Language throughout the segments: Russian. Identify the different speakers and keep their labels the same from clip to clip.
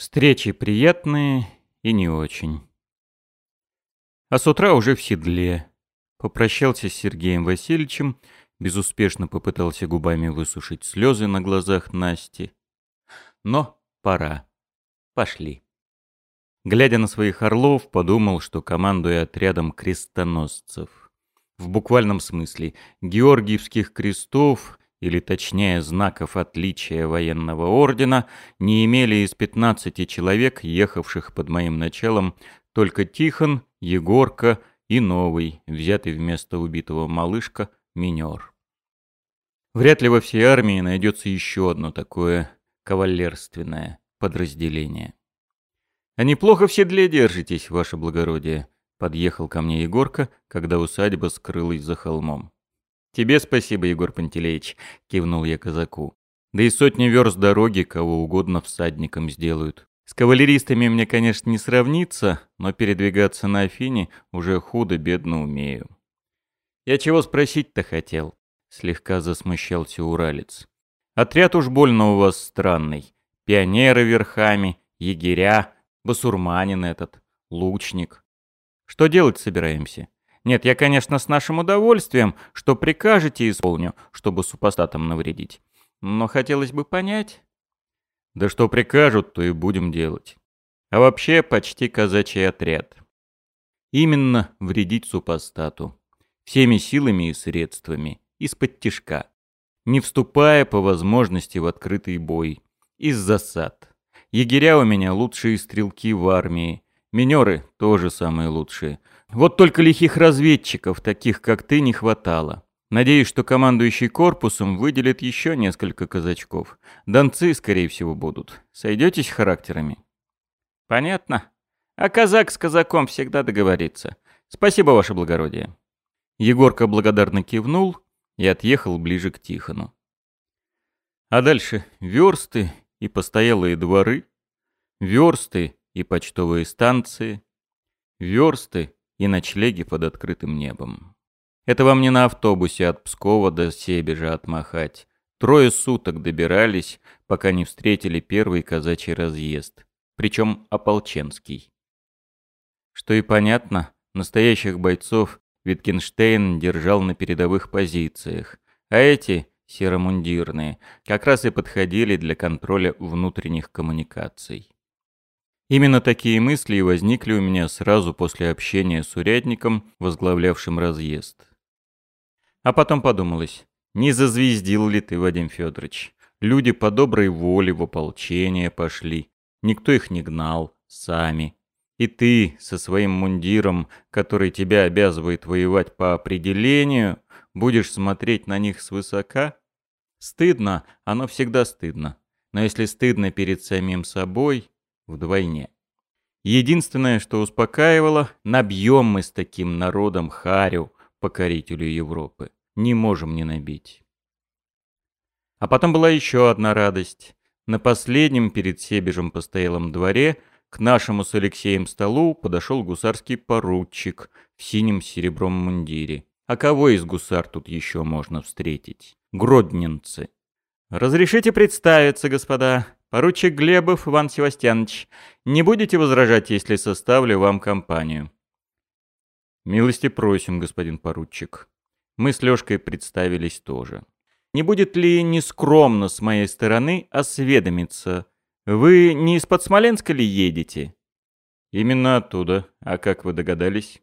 Speaker 1: Встречи приятные и не очень. А с утра уже в седле. Попрощался с Сергеем Васильевичем, безуспешно попытался губами высушить слезы на глазах Насти. Но пора. Пошли. Глядя на своих орлов, подумал, что командуя отрядом крестоносцев. В буквальном смысле, георгиевских крестов или точнее знаков отличия военного ордена, не имели из 15 человек, ехавших под моим началом, только Тихон, Егорка и новый, взятый вместо убитого малышка, минер. Вряд ли во всей армии найдется еще одно такое кавалерственное подразделение. «А неплохо в седле держитесь, ваше благородие», — подъехал ко мне Егорка, когда усадьба скрылась за холмом. «Тебе спасибо, Егор Пантелеич», — кивнул я казаку. «Да и сотни верст дороги кого угодно всадником сделают. С кавалеристами мне, конечно, не сравниться, но передвигаться на Афине уже худо-бедно умею». «Я чего спросить-то хотел?» — слегка засмущался Уралец. «Отряд уж больно у вас странный. Пионеры верхами, егеря, басурманин этот, лучник. Что делать собираемся?» Нет, я, конечно, с нашим удовольствием, что прикажете, исполню, чтобы супостатам навредить. Но хотелось бы понять. Да что прикажут, то и будем делать. А вообще почти казачий отряд. Именно вредить супостату. Всеми силами и средствами. Из-под тишка. Не вступая по возможности в открытый бой. Из засад. Егеря у меня лучшие стрелки в армии. Минеры тоже самые лучшие. Вот только лихих разведчиков, таких как ты, не хватало. Надеюсь, что командующий корпусом выделит еще несколько казачков. Донцы, скорее всего, будут. Сойдетесь характерами? Понятно. А казак с казаком всегда договорится. Спасибо, ваше благородие. Егорка благодарно кивнул и отъехал ближе к Тихону. А дальше версты и постоялые дворы, версты и почтовые станции, версты и ночлеги под открытым небом. Это вам не на автобусе от Пскова до Себежа отмахать. Трое суток добирались, пока не встретили первый казачий разъезд, причем ополченский. Что и понятно, настоящих бойцов Виткинштейн держал на передовых позициях, а эти, серомундирные, как раз и подходили для контроля внутренних коммуникаций. Именно такие мысли и возникли у меня сразу после общения с урядником, возглавлявшим разъезд. А потом подумалось, не зазвездил ли ты, Вадим Федорович? Люди по доброй воле в ополчение пошли. Никто их не гнал, сами. И ты со своим мундиром, который тебя обязывает воевать по определению, будешь смотреть на них свысока? Стыдно, оно всегда стыдно. Но если стыдно перед самим собой, вдвойне. Единственное, что успокаивало, набьем мы с таким народом харю, покорителю Европы. Не можем не набить. А потом была еще одна радость. На последнем перед Себежем постоялом дворе к нашему с Алексеем столу подошел гусарский поручик в синем серебром мундире. А кого из гусар тут еще можно встретить? Гродненцы. «Разрешите представиться, господа. Поручик Глебов Иван Севастьянович, не будете возражать, если составлю вам компанию?» «Милости просим, господин поручик». Мы с Лёшкой представились тоже. «Не будет ли нескромно с моей стороны осведомиться? Вы не из-под Смоленска ли едете?» «Именно оттуда. А как вы догадались?»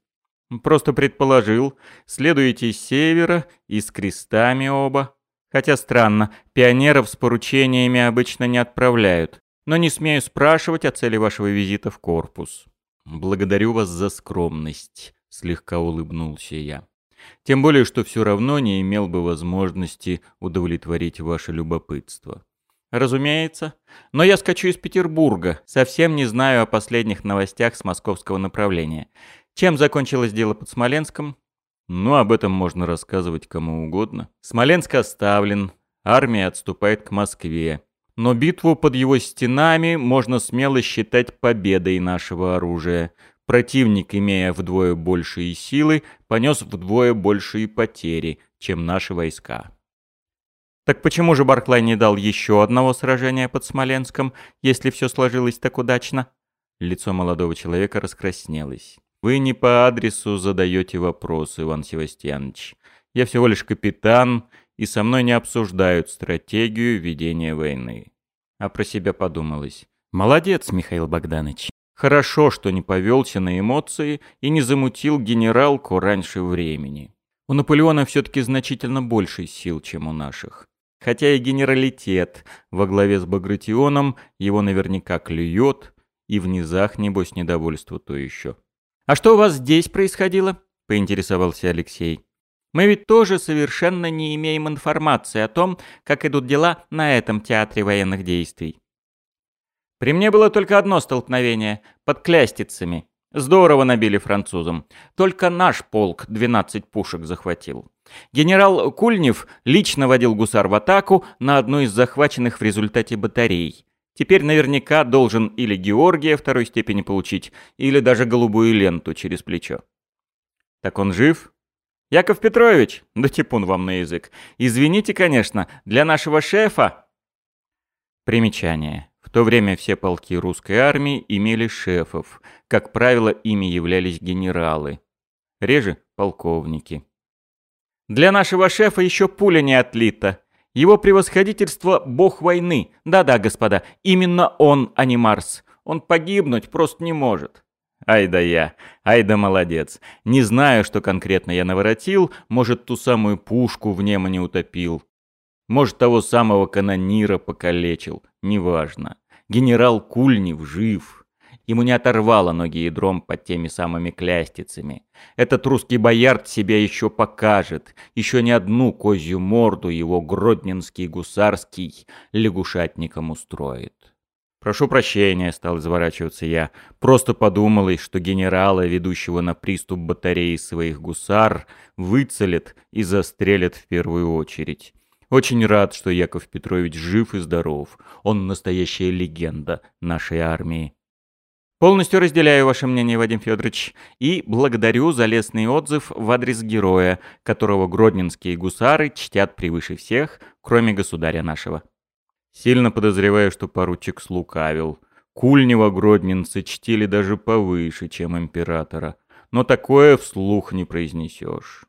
Speaker 1: «Просто предположил. Следуете с севера и с крестами оба». Хотя странно, пионеров с поручениями обычно не отправляют. Но не смею спрашивать о цели вашего визита в корпус. Благодарю вас за скромность, слегка улыбнулся я. Тем более, что все равно не имел бы возможности удовлетворить ваше любопытство. Разумеется. Но я скачу из Петербурга. Совсем не знаю о последних новостях с московского направления. Чем закончилось дело под Смоленском? Ну, об этом можно рассказывать кому угодно. Смоленск оставлен, армия отступает к Москве. Но битву под его стенами можно смело считать победой нашего оружия. Противник, имея вдвое большие силы, понес вдвое большие потери, чем наши войска. Так почему же Барклай не дал еще одного сражения под Смоленском, если все сложилось так удачно? Лицо молодого человека раскраснелось. Вы не по адресу задаете вопросы, Иван Севастьянович. Я всего лишь капитан, и со мной не обсуждают стратегию ведения войны. А про себя подумалось. Молодец, Михаил Богданович. Хорошо, что не повелся на эмоции и не замутил генералку раньше времени. У Наполеона все-таки значительно больше сил, чем у наших. Хотя и генералитет во главе с Багратионом его наверняка клюет, и в низах, небось, недовольство то еще. «А что у вас здесь происходило?» — поинтересовался Алексей. «Мы ведь тоже совершенно не имеем информации о том, как идут дела на этом театре военных действий». При мне было только одно столкновение — под Клястицами. Здорово набили французам. Только наш полк 12 пушек захватил. Генерал Кульнев лично водил гусар в атаку на одну из захваченных в результате батарей. Теперь наверняка должен или Георгия второй степени получить, или даже голубую ленту через плечо. Так он жив? Яков Петрович, да типун вам на язык. Извините, конечно, для нашего шефа... Примечание. В то время все полки русской армии имели шефов. Как правило, ими являлись генералы. Реже – полковники. Для нашего шефа еще пуля не отлита. Его превосходительство – бог войны. Да-да, господа, именно он, а не Марс. Он погибнуть просто не может. Ай да я, ай да молодец. Не знаю, что конкретно я наворотил, может, ту самую пушку в немо не утопил. Может, того самого канонира покалечил, неважно. Генерал Кульнев жив. Ему не оторвало ноги ядром под теми самыми клястицами. Этот русский боярд себя еще покажет. Еще не одну козью морду его гродненский гусарский лягушатником устроит. «Прошу прощения», — стал изворачиваться я. «Просто подумалось, что генерала, ведущего на приступ батареи своих гусар, выцелят и застрелят в первую очередь. Очень рад, что Яков Петрович жив и здоров. Он настоящая легенда нашей армии. Полностью разделяю ваше мнение, Вадим Федорович, и благодарю за лестный отзыв в адрес героя, которого гродненские гусары чтят превыше всех, кроме государя нашего. Сильно подозреваю, что поручик слукавил. Кульнева гродненцы чтили даже повыше, чем императора. Но такое вслух не произнесешь.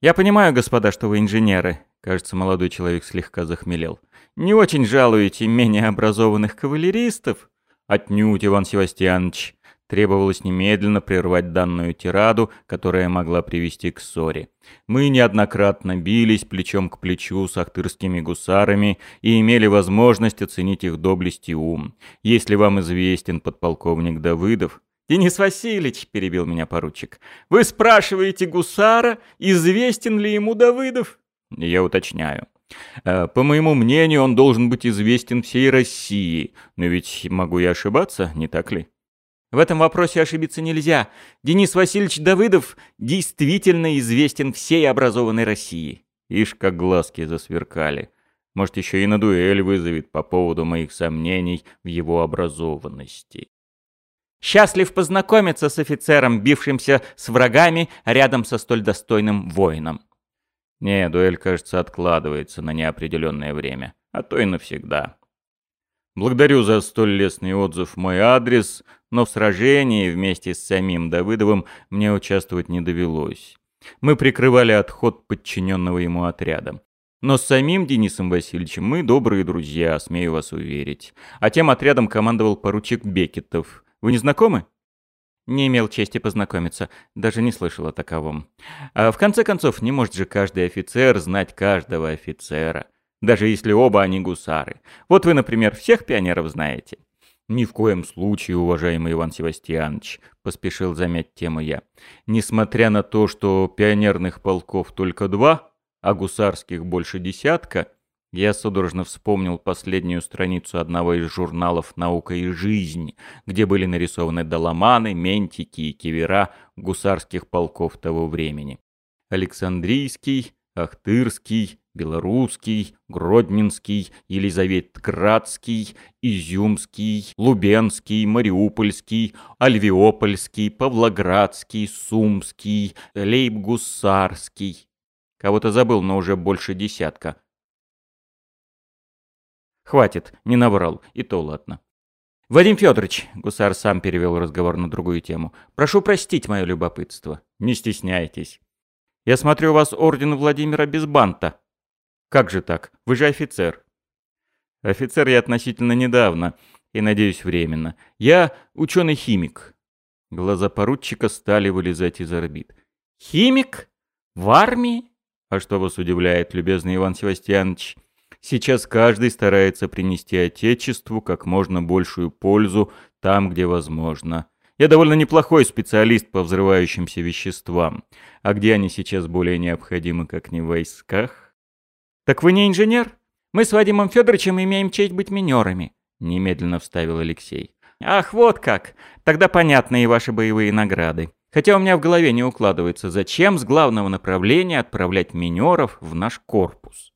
Speaker 1: «Я понимаю, господа, что вы инженеры», — кажется, молодой человек слегка захмелел. «Не очень жалуете менее образованных кавалеристов?» «Отнюдь, Иван Севастьянович», Требовалось немедленно прервать данную тираду, которая могла привести к ссоре. Мы неоднократно бились плечом к плечу с ахтырскими гусарами и имели возможность оценить их доблесть и ум. Если вам известен подполковник Давыдов, «Денис Васильевич», — перебил меня поручик, — «вы спрашиваете гусара, известен ли ему Давыдов?» Я уточняю. Э, по моему мнению, он должен быть известен всей России, но ведь могу я ошибаться, не так ли? В этом вопросе ошибиться нельзя. Денис Васильевич Давыдов действительно известен всей образованной России. Ишь, как глазки засверкали. Может, еще и на дуэль вызовет по поводу моих сомнений в его образованности. Счастлив познакомиться с офицером, бившимся с врагами рядом со столь достойным воином. Не, дуэль, кажется, откладывается на неопределенное время, а то и навсегда. Благодарю за столь лестный отзыв мой адрес, но в сражении вместе с самим Давыдовым мне участвовать не довелось. Мы прикрывали отход подчиненного ему отряда. Но с самим Денисом Васильевичем мы добрые друзья, смею вас уверить. А тем отрядом командовал поручик Бекетов – вы не знакомы?» Не имел чести познакомиться, даже не слышал о таковом. А в конце концов, не может же каждый офицер знать каждого офицера, даже если оба они гусары. Вот вы, например, всех пионеров знаете. «Ни в коем случае, уважаемый Иван Севастьянович», — поспешил замять тему я. «Несмотря на то, что пионерных полков только два, а гусарских больше десятка, я судорожно вспомнил последнюю страницу одного из журналов «Наука и жизнь», где были нарисованы доломаны, ментики и кивера гусарских полков того времени. Александрийский, Ахтырский, Белорусский, Гродненский, Елизаветградский, Изюмский, Лубенский, Мариупольский, Альвеопольский, Павлоградский, Сумский, Лейбгусарский. Кого-то забыл, но уже больше десятка. Хватит, не наврал, и то ладно. «Вадим Федорович», — гусар сам перевел разговор на другую тему, — «прошу простить мое любопытство. Не стесняйтесь. Я смотрю, у вас орден Владимира без банта». «Как же так? Вы же офицер». «Офицер я относительно недавно, и, надеюсь, временно. Я ученый-химик». Глаза поручика стали вылезать из орбит. «Химик? В армии?» «А что вас удивляет, любезный Иван Севастьянович?» Сейчас каждый старается принести Отечеству как можно большую пользу там, где возможно. Я довольно неплохой специалист по взрывающимся веществам. А где они сейчас более необходимы, как не в войсках? Так вы не инженер? Мы с Вадимом Федоровичем имеем честь быть минерами, немедленно вставил Алексей. Ах, вот как. Тогда понятны и ваши боевые награды. Хотя у меня в голове не укладывается, зачем с главного направления отправлять минеров в наш корпус.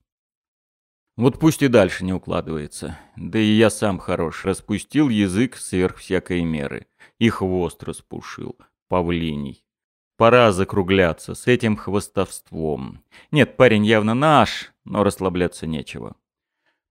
Speaker 1: Вот пусть и дальше не укладывается. Да и я сам хорош. Распустил язык сверх всякой меры. И хвост распушил. Павлиний. Пора закругляться с этим хвостовством. Нет, парень явно наш, но расслабляться нечего.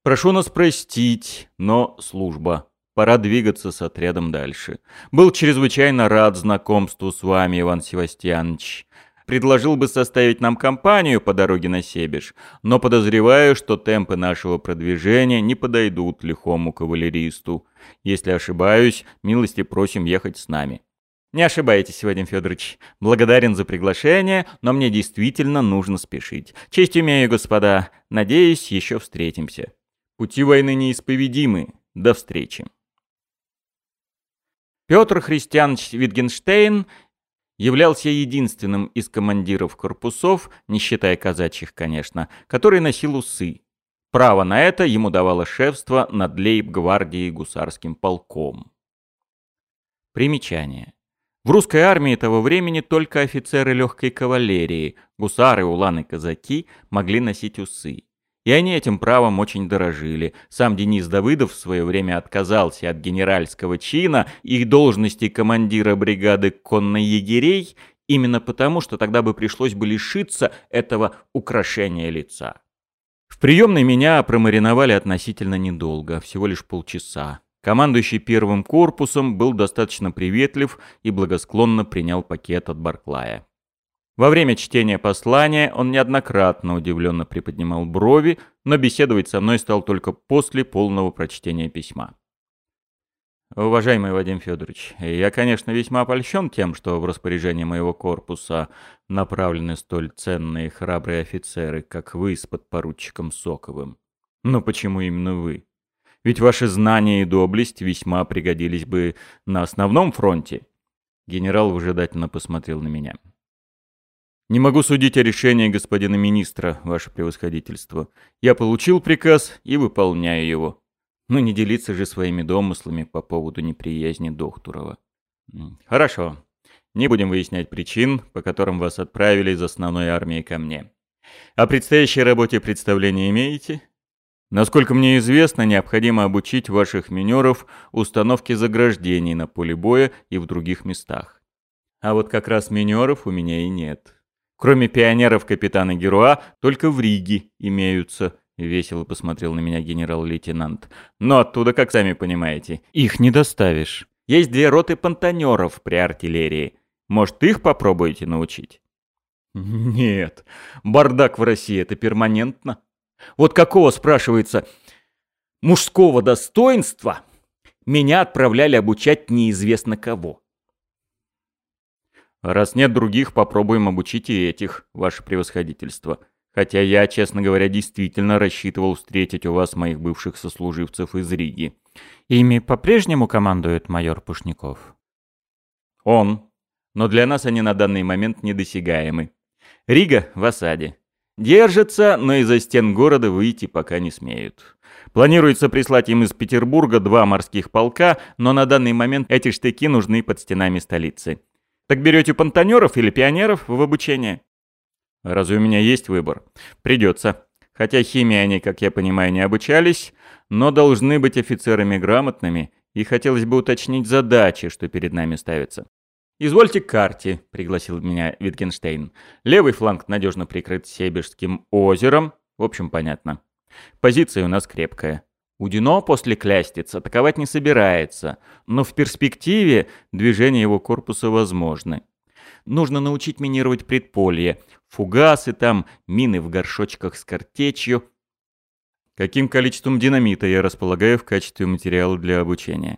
Speaker 1: Прошу нас простить, но служба. Пора двигаться с отрядом дальше. Был чрезвычайно рад знакомству с вами, Иван Севастьянович. Предложил бы составить нам компанию по дороге на Себеж, но подозреваю, что темпы нашего продвижения не подойдут лихому кавалеристу. Если ошибаюсь, милости просим ехать с нами. Не ошибаетесь, Вадим Федорович. Благодарен за приглашение, но мне действительно нужно спешить. Честь имею, господа. Надеюсь, еще встретимся. Пути войны неисповедимы. До встречи. Петр Христианович Витгенштейн являлся единственным из командиров корпусов, не считая казачьих, конечно, который носил усы. Право на это ему давало шефство над лейб-гвардией гусарским полком. Примечание. В русской армии того времени только офицеры легкой кавалерии, гусары, уланы, казаки могли носить усы. И они этим правом очень дорожили. Сам Денис Давыдов в свое время отказался от генеральского чина и должности командира бригады конной егерей именно потому, что тогда бы пришлось бы лишиться этого украшения лица. В приемной меня промариновали относительно недолго, всего лишь полчаса. Командующий первым корпусом был достаточно приветлив и благосклонно принял пакет от Барклая. Во время чтения послания он неоднократно удивленно приподнимал брови, но беседовать со мной стал только после полного прочтения письма. Уважаемый Вадим Федорович, я, конечно, весьма опольщен тем, что в распоряжение моего корпуса направлены столь ценные храбрые офицеры, как вы с подпоручиком Соковым. Но почему именно вы? Ведь ваши знания и доблесть весьма пригодились бы на основном фронте. Генерал выжидательно посмотрел на меня. Не могу судить о решении господина министра, ваше превосходительство. Я получил приказ и выполняю его. Но не делиться же своими домыслами по поводу неприязни Дохтурова. Хорошо. Не будем выяснять причин, по которым вас отправили из основной армии ко мне. О предстоящей работе представление имеете? Насколько мне известно, необходимо обучить ваших минеров установке заграждений на поле боя и в других местах. А вот как раз минеров у меня и нет. Кроме пионеров капитана Геруа, только в Риге имеются. Весело посмотрел на меня генерал-лейтенант. Но оттуда, как сами понимаете, их не доставишь. Есть две роты понтонеров при артиллерии. Может, их попробуете научить? Нет, бардак в России это перманентно. Вот какого, спрашивается, мужского достоинства меня отправляли обучать неизвестно кого. Раз нет других, попробуем обучить и этих, ваше превосходительство. Хотя я, честно говоря, действительно рассчитывал встретить у вас моих бывших сослуживцев из Риги. Ими по-прежнему командует майор Пушников? Он. Но для нас они на данный момент недосягаемы. Рига в осаде. Держатся, но из-за стен города выйти пока не смеют. Планируется прислать им из Петербурга два морских полка, но на данный момент эти штыки нужны под стенами столицы. Так берете понтонеров или пионеров в обучение? Разве у меня есть выбор? Придется. Хотя химии они, как я понимаю, не обучались, но должны быть офицерами грамотными, и хотелось бы уточнить задачи, что перед нами ставятся. «Извольте к карте», — пригласил меня Витгенштейн. «Левый фланг надежно прикрыт Себежским озером. В общем, понятно. Позиция у нас крепкая. Удино после Клястиц атаковать не собирается, но в перспективе движение его корпуса возможны. Нужно научить минировать предполье, фугасы там, мины в горшочках с картечью. Каким количеством динамита я располагаю в качестве материала для обучения?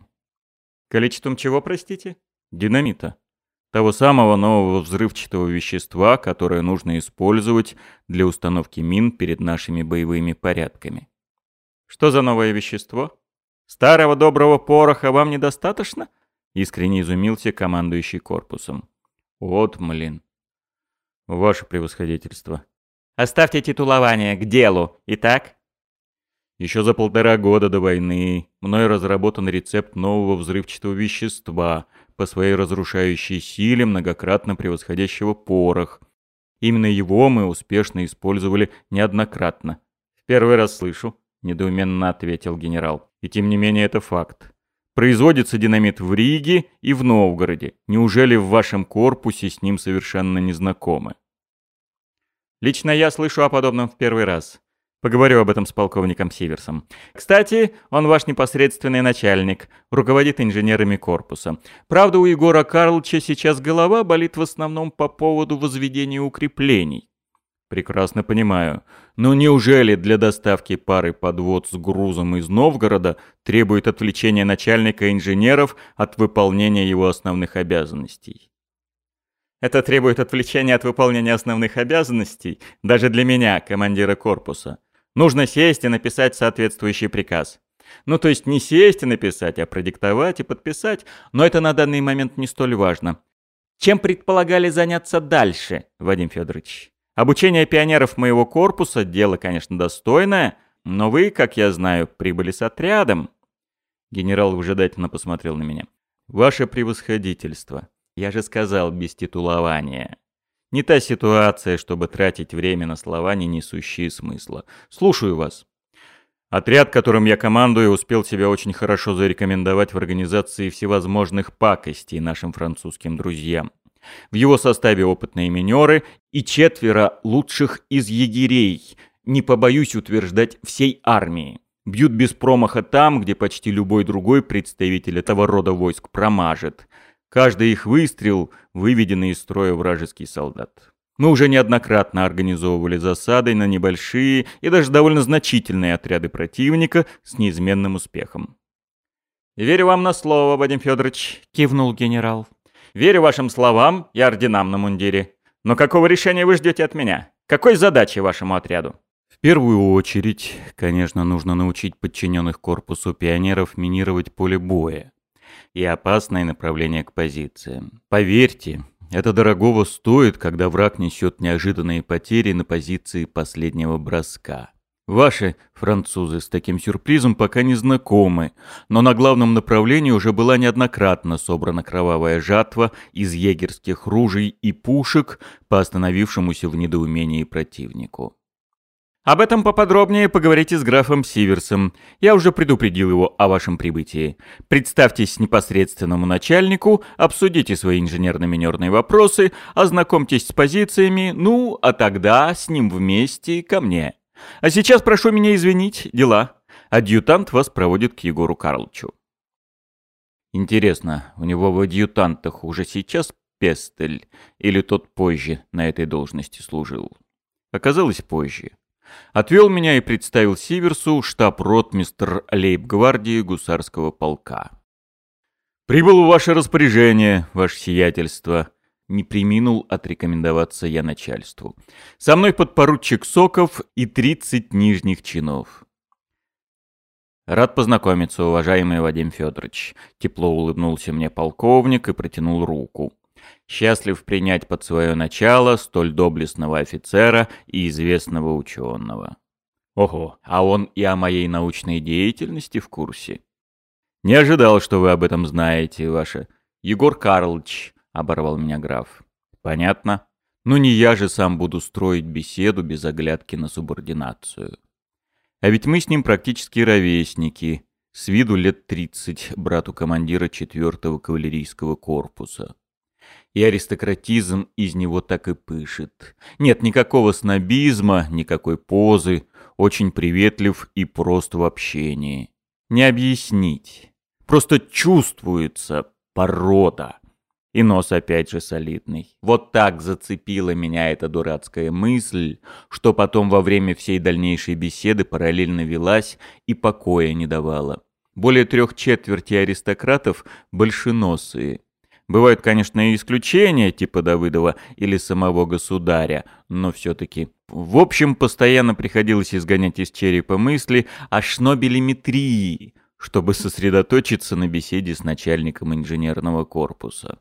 Speaker 1: Количеством чего, простите? Динамита. Того самого нового взрывчатого вещества, которое нужно использовать для установки мин перед нашими боевыми порядками. Что за новое вещество? Старого доброго пороха вам недостаточно? Искренне изумился командующий корпусом. Вот, млин. Ваше превосходительство. Оставьте титулование к делу. Итак? Еще за полтора года до войны мной разработан рецепт нового взрывчатого вещества, по своей разрушающей силе, многократно превосходящего порох. Именно его мы успешно использовали неоднократно. В первый раз слышу, недоуменно ответил генерал. И тем не менее это факт. Производится динамит в Риге и в Новгороде. Неужели в вашем корпусе с ним совершенно не знакомы? Лично я слышу о подобном в первый раз. Поговорю об этом с полковником Сиверсом. Кстати, он ваш непосредственный начальник, руководит инженерами корпуса. Правда, у Егора Карловича сейчас голова болит в основном по поводу возведения укреплений. Прекрасно понимаю. Но неужели для доставки пары подвод с грузом из Новгорода требует отвлечения начальника инженеров от выполнения его основных обязанностей? Это требует отвлечения от выполнения основных обязанностей даже для меня, командира корпуса. Нужно сесть и написать соответствующий приказ. Ну, то есть не сесть и написать, а продиктовать и подписать, но это на данный момент не столь важно. Чем предполагали заняться дальше, Вадим Федорович? Обучение пионеров моего корпуса – дело, конечно, достойное, но вы, как я знаю, прибыли с отрядом. Генерал выжидательно посмотрел на меня. Ваше превосходительство. Я же сказал без титулования. Не та ситуация, чтобы тратить время на слова, не несущие смысла. Слушаю вас. Отряд, которым я командую, успел себя очень хорошо зарекомендовать в организации всевозможных пакостей нашим французским друзьям. В его составе опытные минеры и четверо лучших из егерей, не побоюсь утверждать, всей армии. Бьют без промаха там, где почти любой другой представитель этого рода войск промажет. Каждый их выстрел – выведенный из строя вражеский солдат. Мы уже неоднократно организовывали засады на небольшие и даже довольно значительные отряды противника с неизменным успехом. «Верю вам на слово, Вадим Федорович», — кивнул генерал. «Верю вашим словам и орденам на мундире. Но какого решения вы ждете от меня? Какой задачи вашему отряду?» В первую очередь, конечно, нужно научить подчиненных корпусу пионеров минировать поле боя и опасное направление к позициям. Поверьте, это дорогого стоит, когда враг несет неожиданные потери на позиции последнего броска. Ваши французы с таким сюрпризом пока не знакомы, но на главном направлении уже была неоднократно собрана кровавая жатва из егерских ружей и пушек по остановившемуся в недоумении противнику. Об этом поподробнее поговорите с графом Сиверсом. Я уже предупредил его о вашем прибытии. Представьтесь непосредственному начальнику, обсудите свои инженерно-минерные вопросы, ознакомьтесь с позициями, ну, а тогда с ним вместе ко мне. А сейчас прошу меня извинить, дела. Адъютант вас проводит к Егору Карловичу. Интересно, у него в адъютантах уже сейчас Пестель или тот позже на этой должности служил? Оказалось позже. Отвел меня и представил Сиверсу штаб-ротмистр лейб-гвардии гусарского полка. «Прибыл в ваше распоряжение, ваше сиятельство», — не приминул отрекомендоваться я начальству. «Со мной подпоручик Соков и тридцать нижних чинов». «Рад познакомиться, уважаемый Вадим Федорович», — тепло улыбнулся мне полковник и протянул руку счастлив принять под свое начало столь доблестного офицера и известного ученого. Ого, а он и о моей научной деятельности в курсе. Не ожидал, что вы об этом знаете, ваше... Егор Карлович, — оборвал меня граф. Понятно. Ну не я же сам буду строить беседу без оглядки на субординацию. А ведь мы с ним практически ровесники, с виду лет тридцать брату командира четвертого кавалерийского корпуса. И аристократизм из него так и пышет. Нет никакого снобизма, никакой позы, очень приветлив и прост в общении. Не объяснить. Просто чувствуется порода. И нос опять же солидный. Вот так зацепила меня эта дурацкая мысль, что потом во время всей дальнейшей беседы параллельно велась и покоя не давала. Более трех четверти аристократов – большеносые. Бывают, конечно, и исключения, типа Давыдова или самого государя, но все-таки. В общем, постоянно приходилось изгонять из черепа мысли о шнобелеметрии, чтобы сосредоточиться на беседе с начальником инженерного корпуса.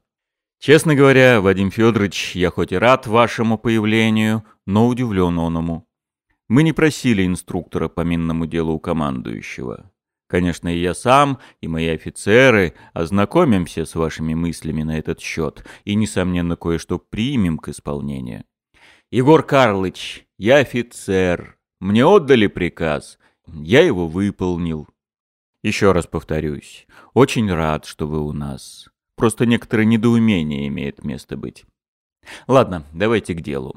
Speaker 1: Честно говоря, Вадим Федорович, я хоть и рад вашему появлению, но удивлен оному. Мы не просили инструктора по минному делу у командующего. Конечно, и я сам, и мои офицеры ознакомимся с вашими мыслями на этот счет и, несомненно, кое-что примем к исполнению. Егор Карлыч, я офицер. Мне отдали приказ. Я его выполнил. Еще раз повторюсь, очень рад, что вы у нас. Просто некоторое недоумение имеет место быть. Ладно, давайте к делу.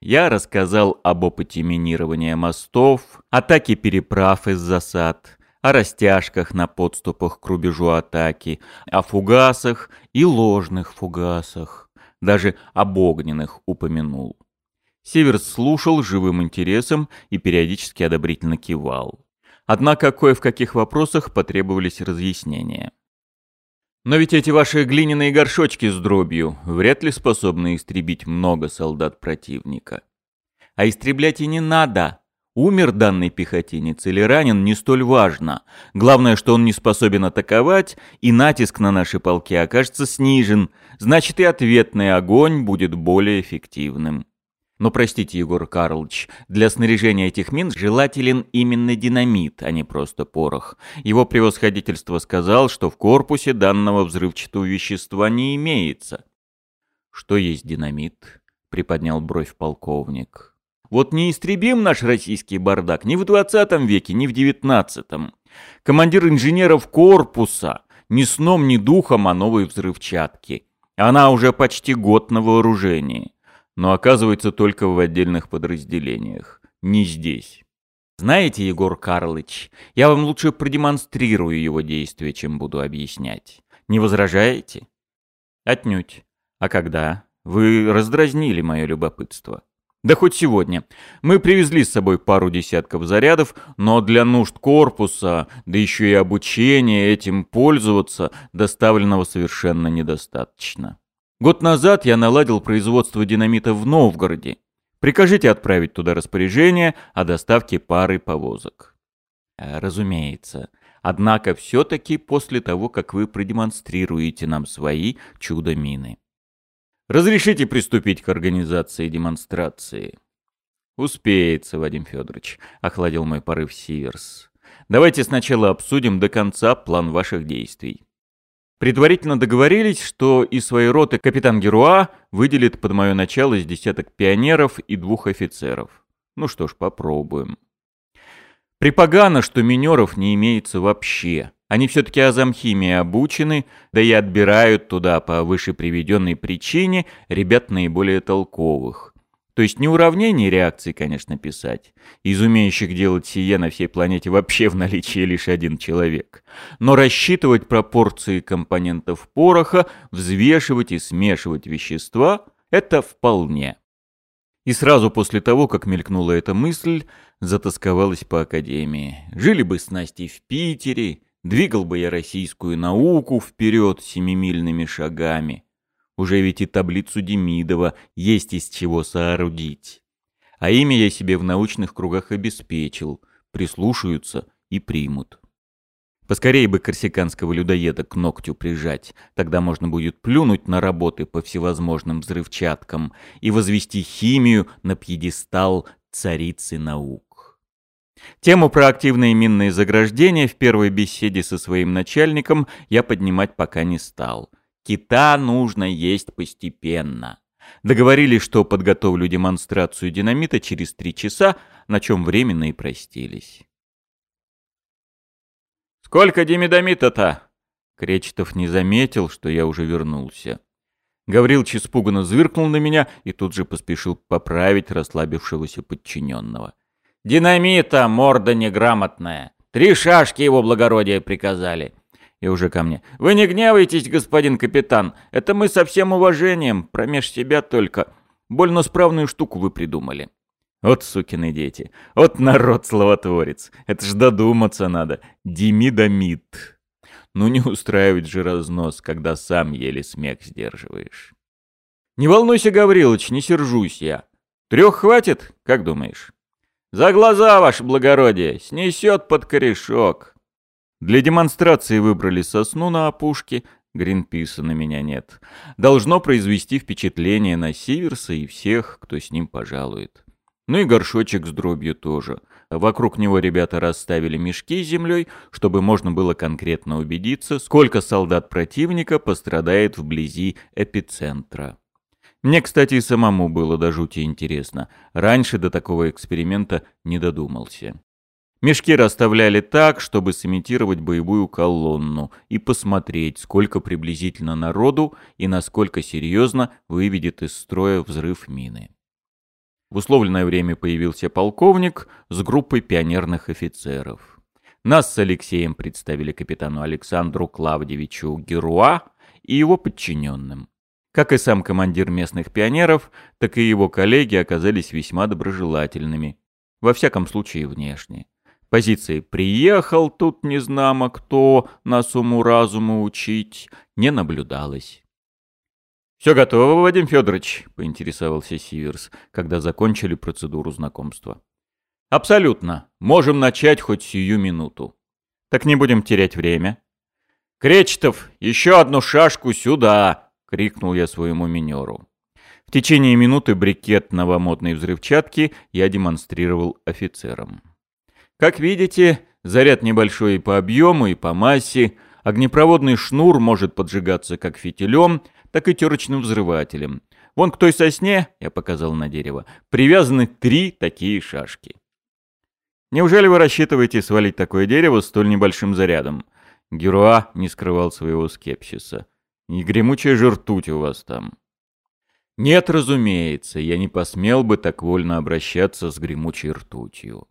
Speaker 1: Я рассказал об опыте минирования мостов, атаке переправ из засад, о растяжках на подступах к рубежу атаки, о фугасах и ложных фугасах, даже об огненных упомянул. Северс слушал живым интересом и периодически одобрительно кивал. Однако кое в каких вопросах потребовались разъяснения. Но ведь эти ваши глиняные горшочки с дробью вряд ли способны истребить много солдат противника. А истреблять и не надо. Умер данный пехотинец или ранен не столь важно. Главное, что он не способен атаковать, и натиск на наши полки окажется снижен, значит и ответный огонь будет более эффективным. Но простите, Егор Карлович, для снаряжения этих мин желателен именно динамит, а не просто порох. Его превосходительство сказал, что в корпусе данного взрывчатого вещества не имеется. Что есть динамит? Приподнял бровь полковник. Вот неистребим наш российский бардак ни в 20 веке, ни в 19. Командир инженеров корпуса ни сном, ни духом о новой взрывчатке. Она уже почти год на вооружении но оказывается только в отдельных подразделениях, не здесь. Знаете, Егор Карлыч, я вам лучше продемонстрирую его действия, чем буду объяснять. Не возражаете? Отнюдь. А когда? Вы раздразнили мое любопытство. Да хоть сегодня. Мы привезли с собой пару десятков зарядов, но для нужд корпуса, да еще и обучения этим пользоваться, доставленного совершенно недостаточно. Год назад я наладил производство динамита в Новгороде. Прикажите отправить туда распоряжение о доставке пары повозок. Э, разумеется. Однако все-таки после того, как вы продемонстрируете нам свои чудо-мины. Разрешите приступить к организации демонстрации. Успеется, Вадим Федорович, охладил мой порыв Сиверс. Давайте сначала обсудим до конца план ваших действий. Предварительно договорились, что из своей роты капитан Геруа выделит под мое начало из десяток пионеров и двух офицеров. Ну что ж, попробуем. Припогано, что минеров не имеется вообще. Они все-таки азамхимии обучены, да и отбирают туда по выше приведенной причине ребят наиболее толковых. То есть не уравнение реакции, конечно, писать. Из умеющих делать сие на всей планете вообще в наличии лишь один человек. Но рассчитывать пропорции компонентов пороха, взвешивать и смешивать вещества – это вполне. И сразу после того, как мелькнула эта мысль, затасковалась по академии. Жили бы с Настей в Питере, двигал бы я российскую науку вперед семимильными шагами – уже ведь и таблицу Демидова есть из чего соорудить. А имя я себе в научных кругах обеспечил. Прислушаются и примут. Поскорее бы корсиканского людоеда к ногтю прижать, тогда можно будет плюнуть на работы по всевозможным взрывчаткам и возвести химию на пьедестал царицы наук. Тему про активные минные заграждения в первой беседе со своим начальником я поднимать пока не стал. Кита нужно есть постепенно. Договорились, что подготовлю демонстрацию динамита через три часа, на чем временно и простились. «Сколько димедомита-то?» Кречетов не заметил, что я уже вернулся. Гаврилович испуганно зыркнул на меня и тут же поспешил поправить расслабившегося подчиненного. «Динамита, морда неграмотная! Три шашки его благородие приказали!» И уже ко мне. «Вы не гневайтесь, господин капитан, это мы со всем уважением, промеж себя только. Больно справную штуку вы придумали». Вот сукины дети, вот народ словотворец, это ж додуматься надо, Демидомид. Ну не устраивать же разнос, когда сам еле смех сдерживаешь. Не волнуйся, Гаврилович, не сержусь я. Трех хватит, как думаешь? За глаза, ваше благородие, снесет под корешок. Для демонстрации выбрали сосну на опушке, Гринписа на меня нет. Должно произвести впечатление на Сиверса и всех, кто с ним пожалует. Ну и горшочек с дробью тоже. Вокруг него ребята расставили мешки с землей, чтобы можно было конкретно убедиться, сколько солдат противника пострадает вблизи эпицентра. Мне, кстати, и самому было до жути интересно. Раньше до такого эксперимента не додумался. Мешки расставляли так, чтобы сымитировать боевую колонну и посмотреть, сколько приблизительно народу и насколько серьезно выведет из строя взрыв мины. В условленное время появился полковник с группой пионерных офицеров. Нас с Алексеем представили капитану Александру Клавдевичу Геруа и его подчиненным. Как и сам командир местных пионеров, так и его коллеги оказались весьма доброжелательными, во всяком случае внешне. Позиции «приехал тут незнамо кто, нас уму-разуму учить» не наблюдалось. «Все готово, Вадим Федорович?» — поинтересовался Сиверс, когда закончили процедуру знакомства. «Абсолютно. Можем начать хоть сию минуту. Так не будем терять время». «Кречетов, еще одну шашку сюда!» — крикнул я своему минеру. В течение минуты брикет новомодной взрывчатки я демонстрировал офицерам. Как видите, заряд небольшой и по объему, и по массе, огнепроводный шнур может поджигаться как фитилем — так и терочным взрывателем. Вон к той сосне, я показал на дерево, привязаны три такие шашки. Неужели вы рассчитываете свалить такое дерево столь небольшим зарядом? Геруа не скрывал своего скепсиса. Не гремучая же ртуть у вас там. Нет, разумеется, я не посмел бы так вольно обращаться с гремучей ртутью.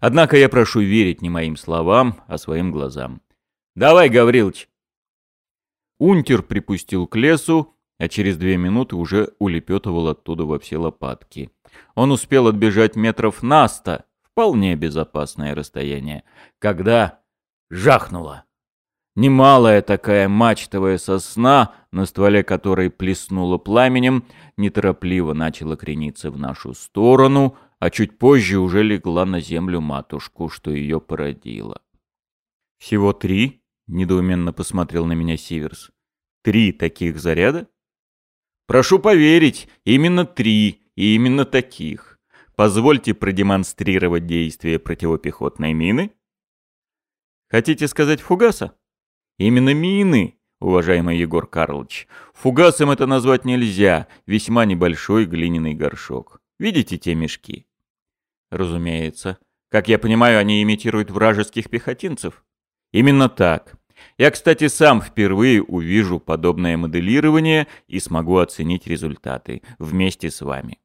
Speaker 1: Однако я прошу верить не моим словам, а своим глазам. Давай, Гаврилыч, Унтер припустил к лесу, а через две минуты уже улепетывал оттуда во все лопатки. Он успел отбежать метров на сто, вполне безопасное расстояние, когда жахнуло. Немалая такая мачтовая сосна, на стволе которой плеснуло пламенем, неторопливо начала крениться в нашу сторону, а чуть позже уже легла на землю матушку, что ее породила. «Всего три?» Недоуменно посмотрел на меня Сиверс. Три таких заряда? Прошу поверить, именно три, и именно таких. Позвольте продемонстрировать действие противопехотной мины. Хотите сказать фугаса? Именно мины, уважаемый Егор Карлович. Фугасом это назвать нельзя, весьма небольшой глиняный горшок. Видите те мешки? Разумеется. Как я понимаю, они имитируют вражеских пехотинцев. Именно так. Я, кстати, сам впервые увижу подобное моделирование и смогу оценить результаты вместе с вами.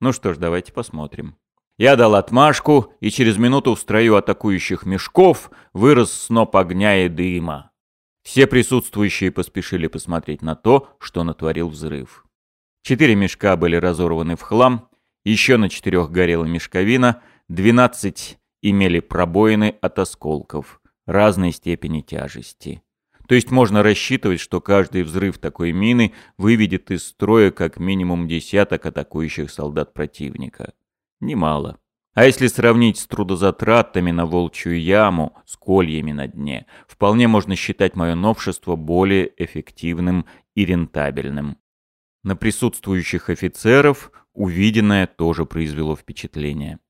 Speaker 1: Ну что ж, давайте посмотрим. Я дал отмашку, и через минуту в строю атакующих мешков вырос сноп огня и дыма. Все присутствующие поспешили посмотреть на то, что натворил взрыв. Четыре мешка были разорваны в хлам, еще на четырех горела мешковина, двенадцать имели пробоины от осколков разной степени тяжести. То есть можно рассчитывать, что каждый взрыв такой мины выведет из строя как минимум десяток атакующих солдат противника. Немало. А если сравнить с трудозатратами на волчью яму, с кольями на дне, вполне можно считать мое новшество более эффективным и рентабельным. На присутствующих офицеров увиденное тоже произвело впечатление.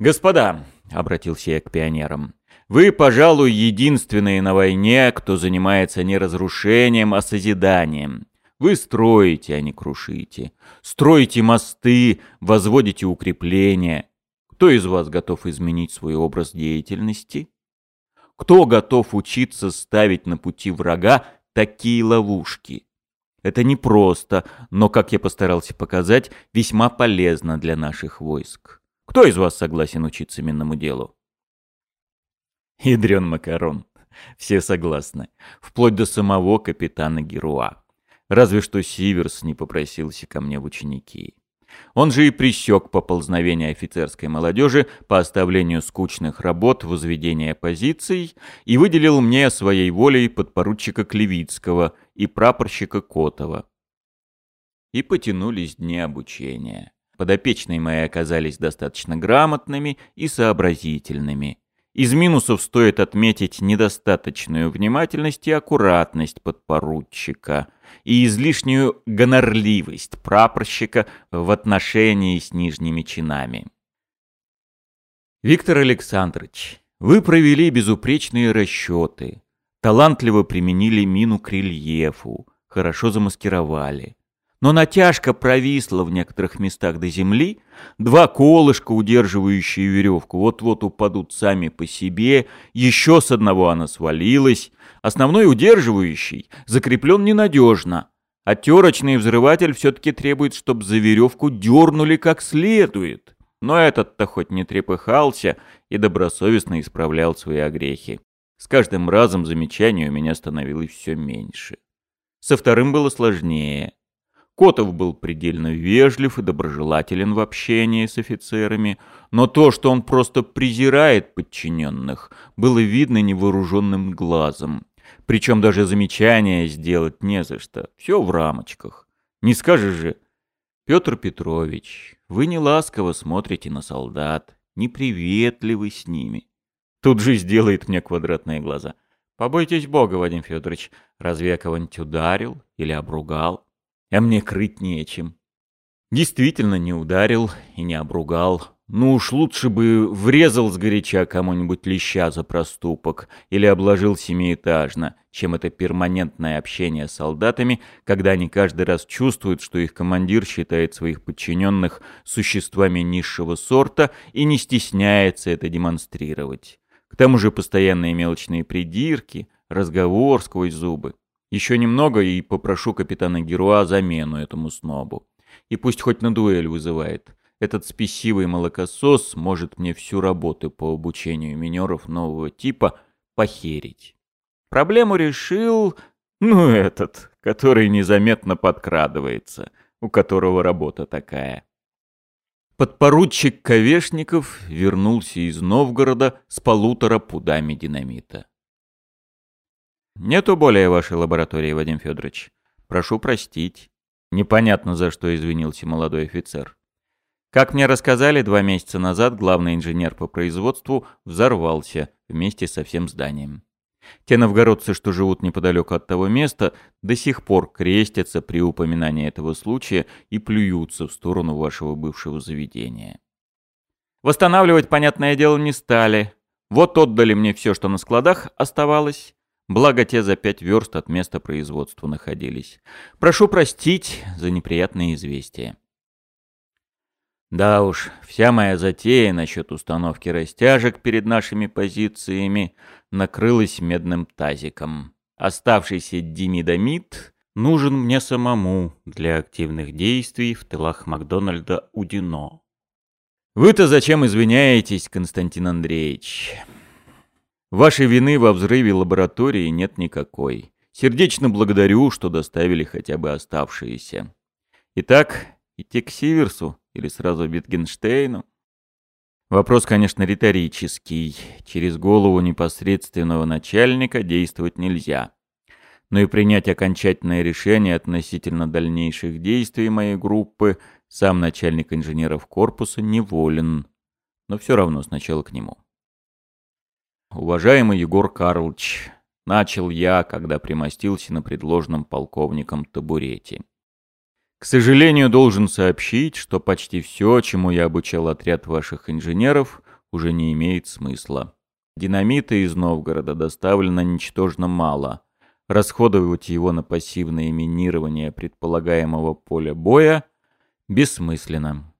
Speaker 1: «Господа», — обратился я к пионерам, вы, пожалуй, единственные на войне, кто занимается не разрушением, а созиданием. Вы строите, а не крушите. Строите мосты, возводите укрепления. Кто из вас готов изменить свой образ деятельности? Кто готов учиться ставить на пути врага такие ловушки? Это непросто, но, как я постарался показать, весьма полезно для наших войск. Кто из вас согласен учиться минному делу? Ядрен макарон. Все согласны. Вплоть до самого капитана Геруа. Разве что Сиверс не попросился ко мне в ученики. Он же и пресек поползновение офицерской молодежи по оставлению скучных работ, возведения позиций и выделил мне своей волей подпоручика Клевицкого и прапорщика Котова. И потянулись дни обучения. Подопечные мои оказались достаточно грамотными и сообразительными. Из минусов стоит отметить недостаточную внимательность и аккуратность подпоручика и излишнюю гонорливость прапорщика в отношении с нижними чинами. Виктор Александрович, вы провели безупречные расчеты, талантливо применили мину к рельефу, хорошо замаскировали но натяжка провисла в некоторых местах до земли, два колышка, удерживающие веревку, вот-вот упадут сами по себе, еще с одного она свалилась, основной удерживающий закреплен ненадежно, а терочный взрыватель все-таки требует, чтобы за веревку дернули как следует. Но этот-то хоть не трепыхался и добросовестно исправлял свои огрехи. С каждым разом замечаний у меня становилось все меньше. Со вторым было сложнее. Котов был предельно вежлив и доброжелателен в общении с офицерами, но то, что он просто презирает подчиненных, было видно невооруженным глазом. Причем даже замечания сделать не за что, все в рамочках. Не скажешь же, Петр Петрович, вы не ласково смотрите на солдат, неприветливы с ними. Тут же сделает мне квадратные глаза. Побойтесь Бога, Вадим Федорович, разве я кого-нибудь ударил или обругал? а мне крыть нечем. Действительно не ударил и не обругал. Ну уж лучше бы врезал сгоряча кому-нибудь леща за проступок или обложил семиэтажно, чем это перманентное общение с солдатами, когда они каждый раз чувствуют, что их командир считает своих подчиненных существами низшего сорта и не стесняется это демонстрировать. К тому же постоянные мелочные придирки, разговор сквозь зубы. Еще немного и попрошу капитана Геруа замену этому снобу. И пусть хоть на дуэль вызывает. Этот спесивый молокосос может мне всю работу по обучению минеров нового типа похерить. Проблему решил, ну этот, который незаметно подкрадывается, у которого работа такая. Подпоручик Ковешников вернулся из Новгорода с полутора пудами динамита. Нету более вашей лаборатории, Вадим Федорович. Прошу простить. Непонятно, за что извинился молодой офицер. Как мне рассказали, два месяца назад главный инженер по производству взорвался вместе со всем зданием. Те новгородцы, что живут неподалеку от того места, до сих пор крестятся при упоминании этого случая и плюются в сторону вашего бывшего заведения. Восстанавливать, понятное дело, не стали. Вот отдали мне все, что на складах оставалось, Благо те за пять верст от места производства находились. Прошу простить за неприятные известия. Да уж, вся моя затея насчет установки растяжек перед нашими позициями накрылась медным тазиком. Оставшийся димидомид нужен мне самому для активных действий в тылах Макдональда Удино. Вы-то зачем извиняетесь, Константин Андреевич? Вашей вины во взрыве лаборатории нет никакой. Сердечно благодарю, что доставили хотя бы оставшиеся. Итак, идти к Сиверсу или сразу Витгенштейну? Вопрос, конечно, риторический. Через голову непосредственного начальника действовать нельзя. Но и принять окончательное решение относительно дальнейших действий моей группы сам начальник инженеров корпуса неволен. Но все равно сначала к нему. «Уважаемый Егор Карлович», — начал я, когда примостился на предложенном полковником табурете. «К сожалению, должен сообщить, что почти все, чему я обучал отряд ваших инженеров, уже не имеет смысла. Динамита из Новгорода доставлено ничтожно мало. Расходовать его на пассивное минирование предполагаемого поля боя бессмысленно.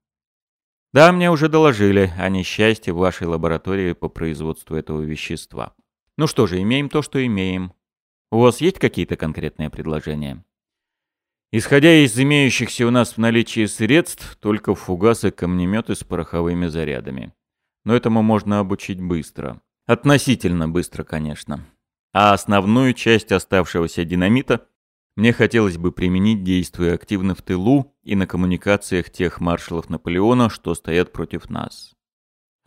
Speaker 1: Да, мне уже доложили о несчастье в вашей лаборатории по производству этого вещества. Ну что же, имеем то, что имеем. У вас есть какие-то конкретные предложения? Исходя из имеющихся у нас в наличии средств, только фугасы, камнеметы с пороховыми зарядами. Но этому можно обучить быстро. Относительно быстро, конечно. А основную часть оставшегося динамита мне хотелось бы применить, действуя активно в тылу и на коммуникациях тех маршалов Наполеона, что стоят против нас.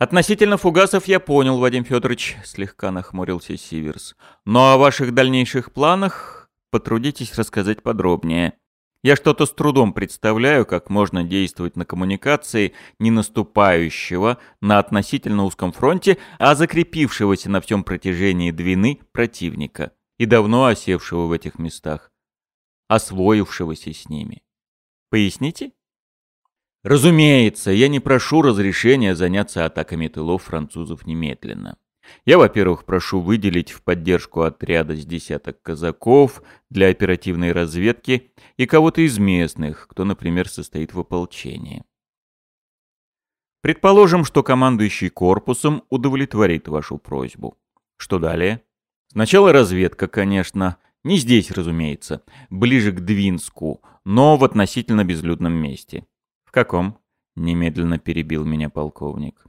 Speaker 1: «Относительно фугасов я понял, Вадим Федорович», — слегка нахмурился Сиверс. «Но о ваших дальнейших планах потрудитесь рассказать подробнее. Я что-то с трудом представляю, как можно действовать на коммуникации не наступающего на относительно узком фронте, а закрепившегося на всем протяжении двины противника и давно осевшего в этих местах, освоившегося с ними. Поясните? Разумеется, я не прошу разрешения заняться атаками тылов французов немедленно. Я, во-первых, прошу выделить в поддержку отряда с десяток казаков для оперативной разведки и кого-то из местных, кто, например, состоит в ополчении. Предположим, что командующий корпусом удовлетворит вашу просьбу. Что далее? Сначала разведка, конечно. Не здесь, разумеется. Ближе к Двинску, но в относительно безлюдном месте. В каком? Немедленно перебил меня полковник.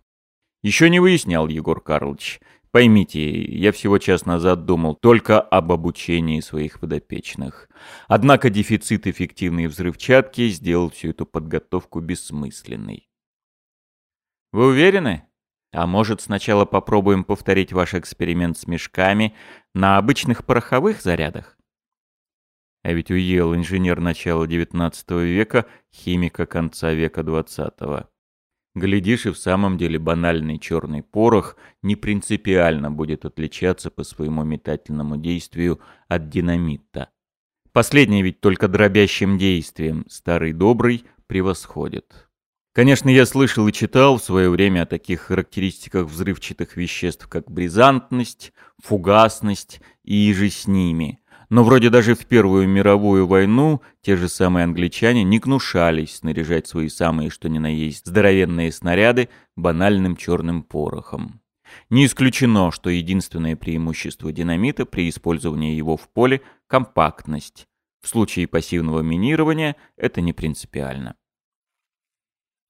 Speaker 1: Еще не выяснял, Егор Карлович. Поймите, я всего час назад думал только об обучении своих подопечных. Однако дефицит эффективной взрывчатки сделал всю эту подготовку бессмысленной. Вы уверены? А может, сначала попробуем повторить ваш эксперимент с мешками на обычных пороховых зарядах? А ведь уел инженер начала XIX века, химика конца века XX. Глядишь, и в самом деле банальный черный порох не принципиально будет отличаться по своему метательному действию от динамита. Последний ведь только дробящим действием, старый добрый, превосходит. Конечно, я слышал и читал в свое время о таких характеристиках взрывчатых веществ, как бризантность, фугасность и же с ними. Но вроде даже в Первую мировую войну те же самые англичане не гнушались снаряжать свои самые что ни на есть здоровенные снаряды банальным черным порохом. Не исключено, что единственное преимущество динамита при использовании его в поле – компактность. В случае пассивного минирования это не принципиально.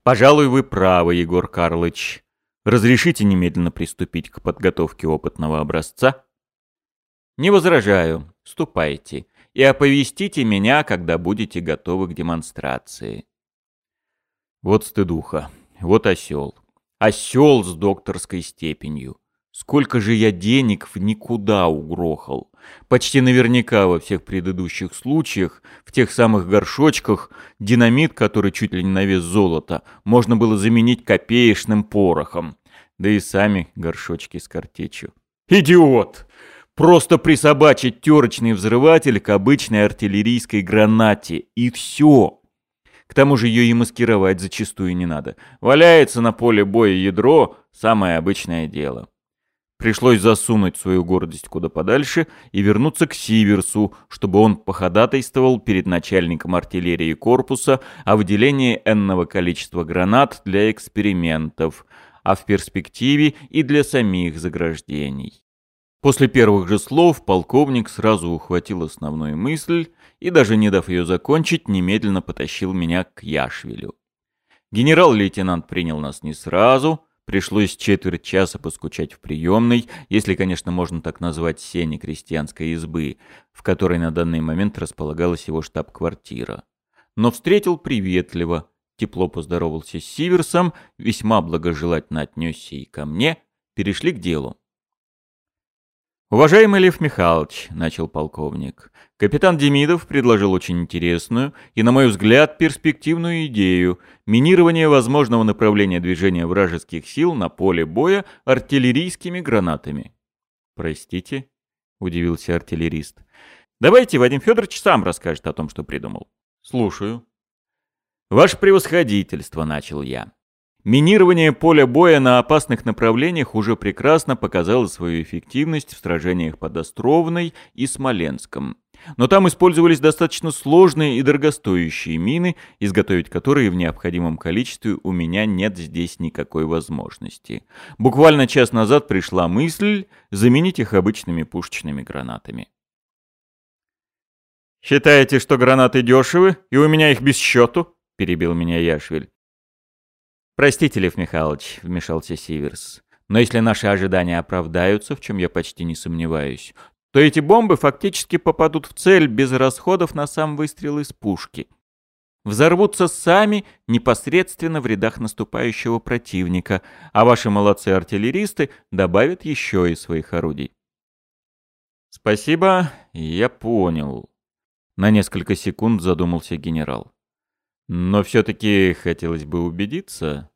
Speaker 1: Пожалуй, вы правы, Егор Карлович. Разрешите немедленно приступить к подготовке опытного образца? Не возражаю. Ступайте и оповестите меня, когда будете готовы к демонстрации. Вот стыдуха, вот осел. Осел с докторской степенью. Сколько же я денег в никуда угрохал. Почти наверняка во всех предыдущих случаях, в тех самых горшочках, динамит, который чуть ли не на вес золота, можно было заменить копеечным порохом. Да и сами горшочки с картечью. Идиот! Просто присобачить терочный взрыватель к обычной артиллерийской гранате. И все. К тому же ее и маскировать зачастую не надо. Валяется на поле боя ядро – самое обычное дело. Пришлось засунуть свою гордость куда подальше и вернуться к Сиверсу, чтобы он походатайствовал перед начальником артиллерии корпуса о выделении энного количества гранат для экспериментов, а в перспективе и для самих заграждений. После первых же слов полковник сразу ухватил основную мысль и, даже не дав ее закончить, немедленно потащил меня к Яшвилю. Генерал-лейтенант принял нас не сразу, пришлось четверть часа поскучать в приемной, если, конечно, можно так назвать сене крестьянской избы, в которой на данный момент располагалась его штаб-квартира. Но встретил приветливо, тепло поздоровался с Сиверсом, весьма благожелательно отнесся и ко мне, перешли к делу. «Уважаемый Лев Михайлович», — начал полковник, — «капитан Демидов предложил очень интересную и, на мой взгляд, перспективную идею — минирование возможного направления движения вражеских сил на поле боя артиллерийскими гранатами». «Простите?» — удивился артиллерист. «Давайте Вадим Федорович сам расскажет о том, что придумал». «Слушаю». «Ваше превосходительство», — начал я. Минирование поля боя на опасных направлениях уже прекрасно показало свою эффективность в сражениях под Островной и Смоленском. Но там использовались достаточно сложные и дорогостоящие мины, изготовить которые в необходимом количестве у меня нет здесь никакой возможности. Буквально час назад пришла мысль заменить их обычными пушечными гранатами. «Считаете, что гранаты дешевы, и у меня их без счету?» — перебил меня Яшвиль. «Простите, Лев Михайлович», — вмешался Сиверс, «но если наши ожидания оправдаются, в чем я почти не сомневаюсь, то эти бомбы фактически попадут в цель без расходов на сам выстрел из пушки. Взорвутся сами непосредственно в рядах наступающего противника, а ваши молодцы-артиллеристы добавят еще и своих орудий. «Спасибо, я понял», — на несколько секунд задумался генерал. «Но все-таки хотелось бы убедиться».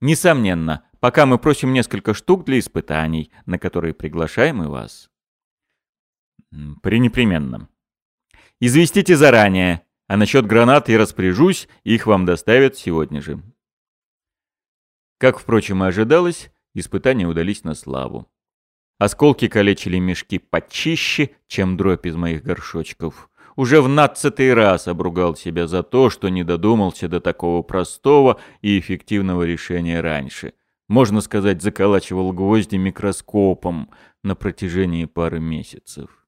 Speaker 1: «Несомненно, пока мы просим несколько штук для испытаний, на которые приглашаем и вас». «Пренепременно». «Известите заранее, а насчет гранат я распоряжусь, их вам доставят сегодня же». Как, впрочем, и ожидалось, испытания удались на славу. Осколки калечили мешки почище, чем дробь из моих горшочков. Уже в нацатый раз обругал себя за то, что не додумался до такого простого и эффективного решения раньше. Можно сказать, заколачивал гвозди микроскопом на протяжении пары месяцев.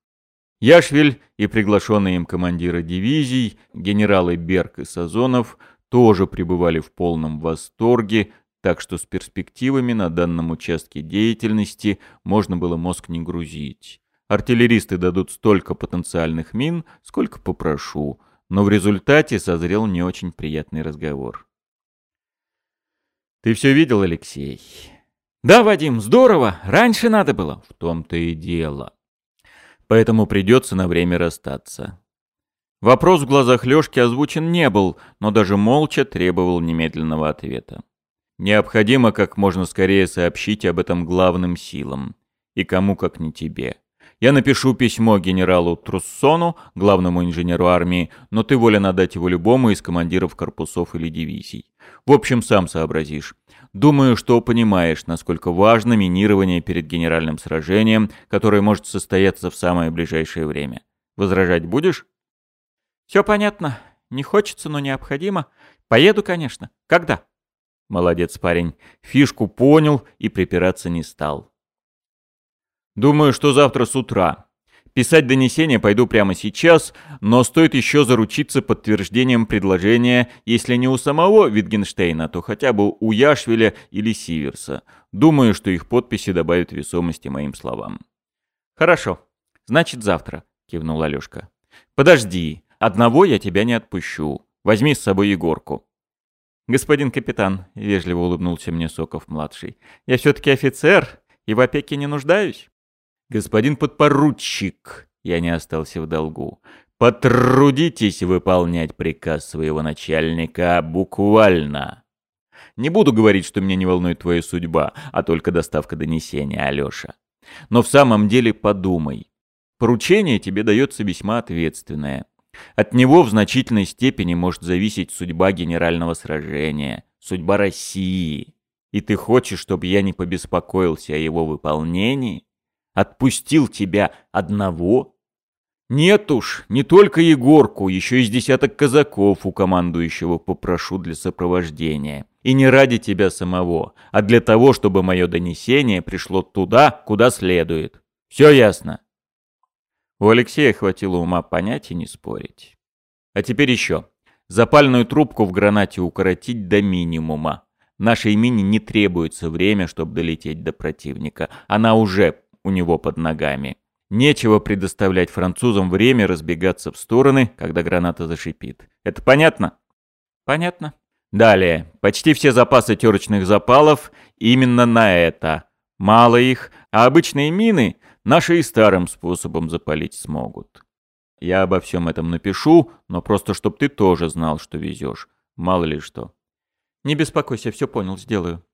Speaker 1: Яшвиль и приглашенные им командиры дивизий, генералы Берг и Сазонов, тоже пребывали в полном восторге так что с перспективами на данном участке деятельности можно было мозг не грузить. Артиллеристы дадут столько потенциальных мин, сколько попрошу, но в результате созрел не очень приятный разговор. «Ты все видел, Алексей?» «Да, Вадим, здорово! Раньше надо было!» «В том-то и дело. Поэтому придется на время расстаться». Вопрос в глазах Лёшки озвучен не был, но даже молча требовал немедленного ответа. Необходимо как можно скорее сообщить об этом главным силам. И кому как не тебе. Я напишу письмо генералу Труссону, главному инженеру армии, но ты волен отдать его любому из командиров корпусов или дивизий. В общем, сам сообразишь. Думаю, что понимаешь, насколько важно минирование перед генеральным сражением, которое может состояться в самое ближайшее время. Возражать будешь? Все понятно. Не хочется, но необходимо. Поеду, конечно. Когда? Молодец парень. Фишку понял и припираться не стал. Думаю, что завтра с утра. Писать донесение пойду прямо сейчас, но стоит еще заручиться подтверждением предложения, если не у самого Витгенштейна, то хотя бы у Яшвиля или Сиверса. Думаю, что их подписи добавят весомости моим словам. «Хорошо. Значит, завтра», — кивнул Алешка. «Подожди. Одного я тебя не отпущу. Возьми с собой Егорку. «Господин капитан», — вежливо улыбнулся мне Соков-младший, — «я все-таки офицер и в опеке не нуждаюсь». «Господин подпоручик», — я не остался в долгу, — «потрудитесь выполнять приказ своего начальника буквально». Не буду говорить, что меня не волнует твоя судьба, а только доставка донесения, Алёша. Но в самом деле подумай. Поручение тебе дается весьма ответственное. От него в значительной степени может зависеть судьба генерального сражения, судьба России. И ты хочешь, чтобы я не побеспокоился о его выполнении? Отпустил тебя одного? Нет уж, не только Егорку, еще из десяток казаков у командующего попрошу для сопровождения. И не ради тебя самого, а для того, чтобы мое донесение пришло туда, куда следует. Все ясно? У Алексея хватило ума понять и не спорить. А теперь еще. Запальную трубку в гранате укоротить до минимума. Нашей мине не требуется время, чтобы долететь до противника. Она уже у него под ногами. Нечего предоставлять французам время разбегаться в стороны, когда граната зашипит. Это понятно? Понятно. Далее. Почти все запасы терочных запалов именно на это. Мало их, а обычные мины Наши и старым способом запалить смогут. Я обо всем этом напишу, но просто чтоб ты тоже знал, что везешь. Мало ли что. Не беспокойся, все понял, сделаю.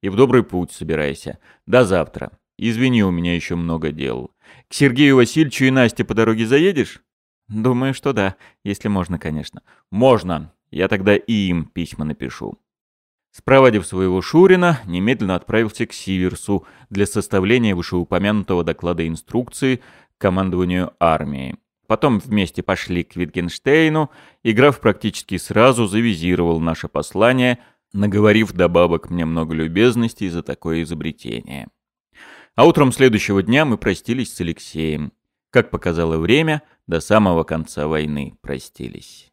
Speaker 1: И в добрый путь собирайся. До завтра. Извини, у меня еще много дел. К Сергею Васильевичу и Насте по дороге заедешь? Думаю, что да, если можно, конечно. Можно. Я тогда и им письма напишу. Спровадив своего Шурина, немедленно отправился к Сиверсу для составления вышеупомянутого доклада инструкции к командованию армии. Потом вместе пошли к Витгенштейну, и граф практически сразу завизировал наше послание, наговорив добавок мне много любезностей за такое изобретение. А утром следующего дня мы простились с Алексеем. Как показало время, до самого конца войны простились.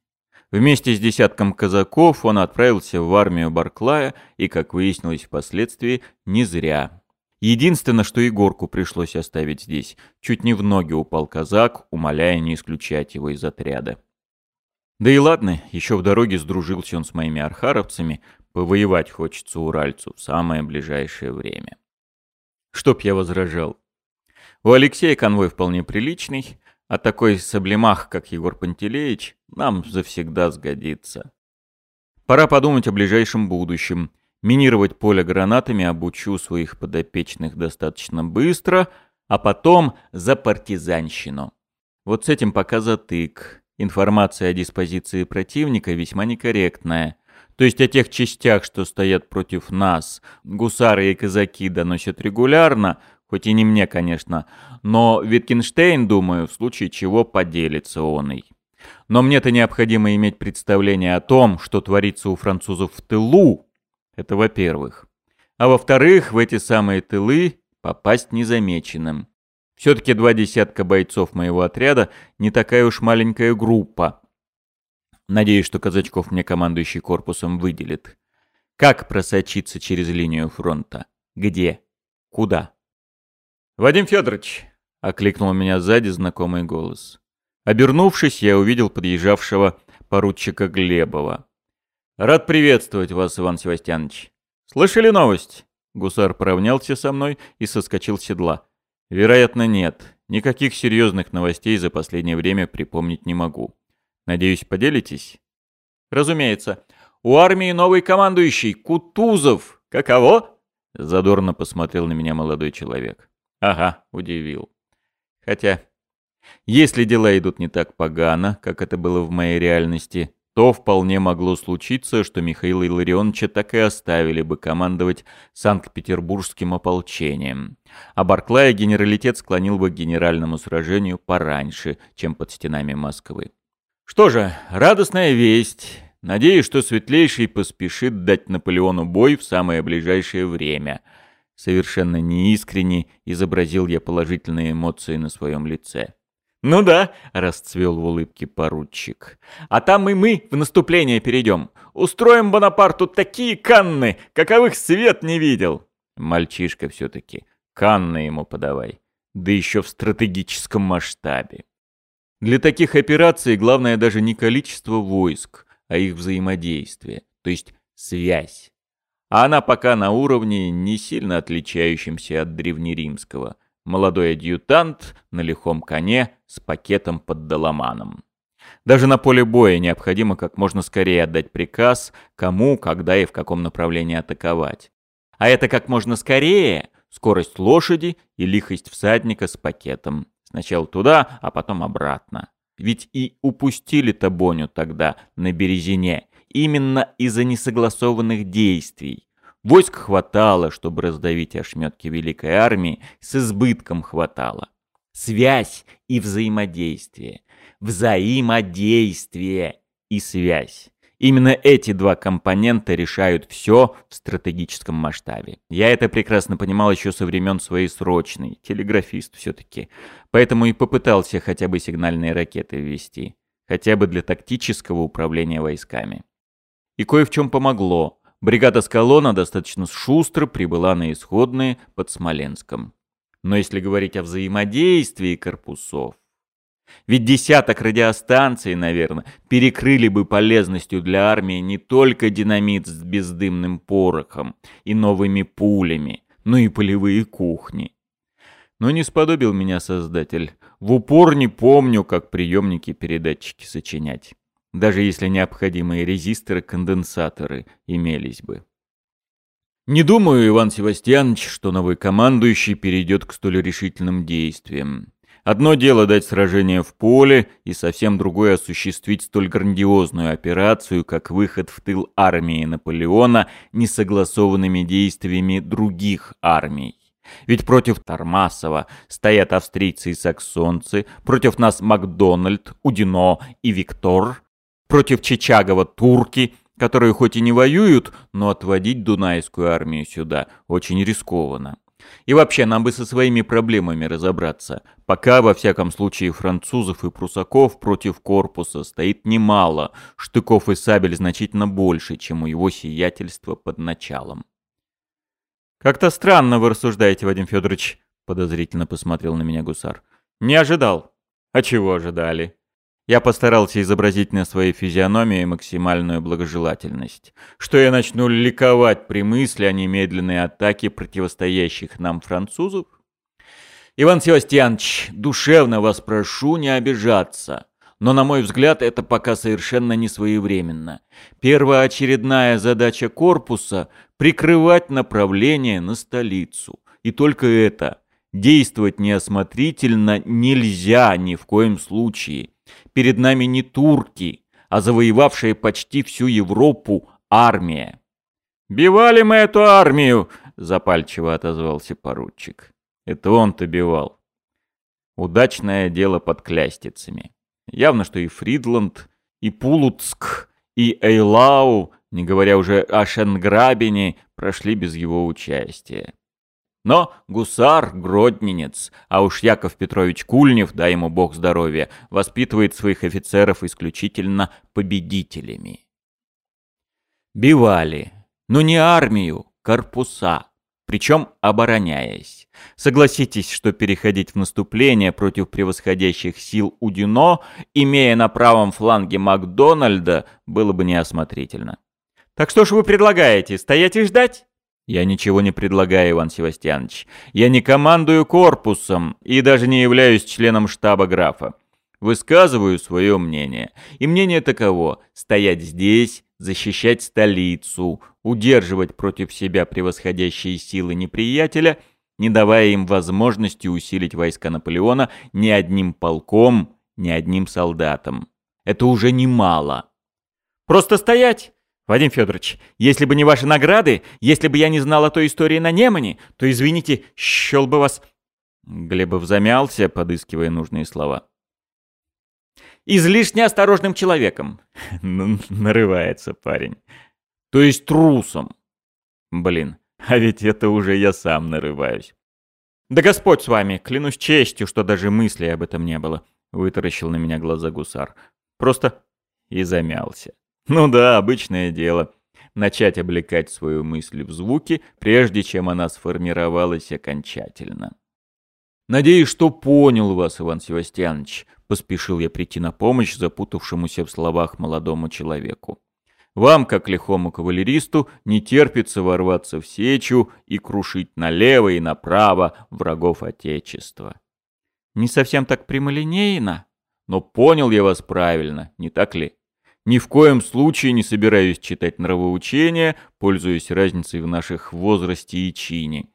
Speaker 1: Вместе с десятком казаков он отправился в армию Барклая и, как выяснилось впоследствии, не зря. Единственное, что Егорку пришлось оставить здесь, чуть не в ноги упал казак, умоляя не исключать его из отряда. Да и ладно, еще в дороге сдружился он с моими архаровцами, повоевать хочется уральцу в самое ближайшее время. Чтоб я возражал. У Алексея конвой вполне приличный, а такой саблемах, как Егор Пантелеич, нам завсегда сгодится. Пора подумать о ближайшем будущем. Минировать поле гранатами обучу своих подопечных достаточно быстро, а потом за партизанщину. Вот с этим пока затык. Информация о диспозиции противника весьма некорректная. То есть о тех частях, что стоят против нас, гусары и казаки доносят регулярно, хоть и не мне, конечно, но Виткинштейн, думаю, в случае чего поделится он и. Но мне-то необходимо иметь представление о том, что творится у французов в тылу, это во-первых. А во-вторых, в эти самые тылы попасть незамеченным. Все-таки два десятка бойцов моего отряда не такая уж маленькая группа. Надеюсь, что Казачков мне командующий корпусом выделит. Как просочиться через линию фронта? Где? Куда? «Вадим Федорович!» — окликнул меня сзади знакомый голос. Обернувшись, я увидел подъезжавшего поручика Глебова. «Рад приветствовать вас, Иван Севастьянович. Слышали новость?» Гусар поравнялся со мной и соскочил с седла. «Вероятно, нет. Никаких серьезных новостей за последнее время припомнить не могу. Надеюсь, поделитесь?» «Разумеется. У армии новый командующий, Кутузов. Каково?» Задорно посмотрел на меня молодой человек. «Ага, удивил. Хотя, если дела идут не так погано, как это было в моей реальности, то вполне могло случиться, что Михаила Илларионовича так и оставили бы командовать Санкт-Петербургским ополчением. А Барклая генералитет склонил бы к генеральному сражению пораньше, чем под стенами Москвы. Что же, радостная весть. Надеюсь, что Светлейший поспешит дать Наполеону бой в самое ближайшее время. Совершенно неискренне изобразил я положительные эмоции на своем лице. «Ну да», — расцвел в улыбке поручик. «А там и мы в наступление перейдем. Устроим Бонапарту такие канны, каковых свет не видел». Мальчишка все-таки. Канны ему подавай. Да еще в стратегическом масштабе. Для таких операций главное даже не количество войск, а их взаимодействие, то есть связь. А она пока на уровне, не сильно отличающемся от древнеримского – Молодой адъютант на лихом коне с пакетом под доломаном. Даже на поле боя необходимо как можно скорее отдать приказ, кому, когда и в каком направлении атаковать. А это как можно скорее скорость лошади и лихость всадника с пакетом. Сначала туда, а потом обратно. Ведь и упустили-то Боню тогда на Березине именно из-за несогласованных действий. Войск хватало, чтобы раздавить ошметки Великой Армии, с избытком хватало. Связь и взаимодействие. Взаимодействие и связь. Именно эти два компонента решают все в стратегическом масштабе. Я это прекрасно понимал еще со времен своей срочной, телеграфист все-таки. Поэтому и попытался хотя бы сигнальные ракеты ввести. Хотя бы для тактического управления войсками. И кое в чем помогло. Бригада Скалона достаточно шустро прибыла на исходные под Смоленском. Но если говорить о взаимодействии корпусов, ведь десяток радиостанций, наверное, перекрыли бы полезностью для армии не только динамит с бездымным порохом и новыми пулями, но и полевые кухни. Но не сподобил меня создатель. В упор не помню, как приемники-передатчики сочинять даже если необходимые резисторы-конденсаторы имелись бы. Не думаю, Иван Севастьянович, что новый командующий перейдет к столь решительным действиям. Одно дело дать сражение в поле, и совсем другое осуществить столь грандиозную операцию, как выход в тыл армии Наполеона несогласованными действиями других армий. Ведь против Тормасова стоят австрийцы и саксонцы, против нас Макдональд, Удино и Виктор, Против Чичагова турки, которые хоть и не воюют, но отводить Дунайскую армию сюда очень рискованно. И вообще, нам бы со своими проблемами разобраться. Пока, во всяком случае, французов и прусаков против корпуса стоит немало, штыков и сабель значительно больше, чем у его сиятельства под началом. «Как-то странно вы рассуждаете, Вадим Федорович», — подозрительно посмотрел на меня гусар. «Не ожидал». «А чего ожидали?» Я постарался изобразить на своей физиономии максимальную благожелательность. Что я начну ликовать при мысли о немедленной атаке противостоящих нам французов? Иван Севастьянович, душевно вас прошу не обижаться. Но, на мой взгляд, это пока совершенно не своевременно. Первоочередная задача корпуса — прикрывать направление на столицу. И только это. Действовать неосмотрительно нельзя ни в коем случае. Перед нами не турки, а завоевавшая почти всю Европу армия. «Бивали мы эту армию!» — запальчиво отозвался поручик. Это он-то бивал. Удачное дело под клястицами. Явно, что и Фридланд, и Пулуцк, и Эйлау, не говоря уже о Шенграбине, прошли без его участия. Но гусар — гродненец, а уж Яков Петрович Кульнев, дай ему бог здоровья, воспитывает своих офицеров исключительно победителями. Бивали. Но не армию, корпуса. Причем обороняясь. Согласитесь, что переходить в наступление против превосходящих сил Удино, имея на правом фланге Макдональда, было бы неосмотрительно. Так что ж вы предлагаете, стоять и ждать? Я ничего не предлагаю, Иван Севастьянович. Я не командую корпусом и даже не являюсь членом штаба графа. Высказываю свое мнение. И мнение таково – стоять здесь, защищать столицу, удерживать против себя превосходящие силы неприятеля, не давая им возможности усилить войска Наполеона ни одним полком, ни одним солдатом. Это уже немало. Просто стоять, Вадим Федорович, если бы не ваши награды, если бы я не знал о той истории на Немане, то, извините, щел бы вас...» Глебов замялся, подыскивая нужные слова. «Излишне осторожным человеком». Нарывается парень. «То есть трусом». Блин, а ведь это уже я сам нарываюсь. «Да Господь с вами, клянусь честью, что даже мысли об этом не было», — вытаращил на меня глаза гусар. «Просто и замялся». Ну да, обычное дело. Начать облекать свою мысль в звуки, прежде чем она сформировалась окончательно. «Надеюсь, что понял вас, Иван Севастьянович», — поспешил я прийти на помощь запутавшемуся в словах молодому человеку. «Вам, как лихому кавалеристу, не терпится ворваться в сечу и крушить налево и направо врагов Отечества». «Не совсем так прямолинейно, но понял я вас правильно, не так ли?» Ни в коем случае не собираюсь читать нравоучения, пользуясь разницей в наших возрасте и чине.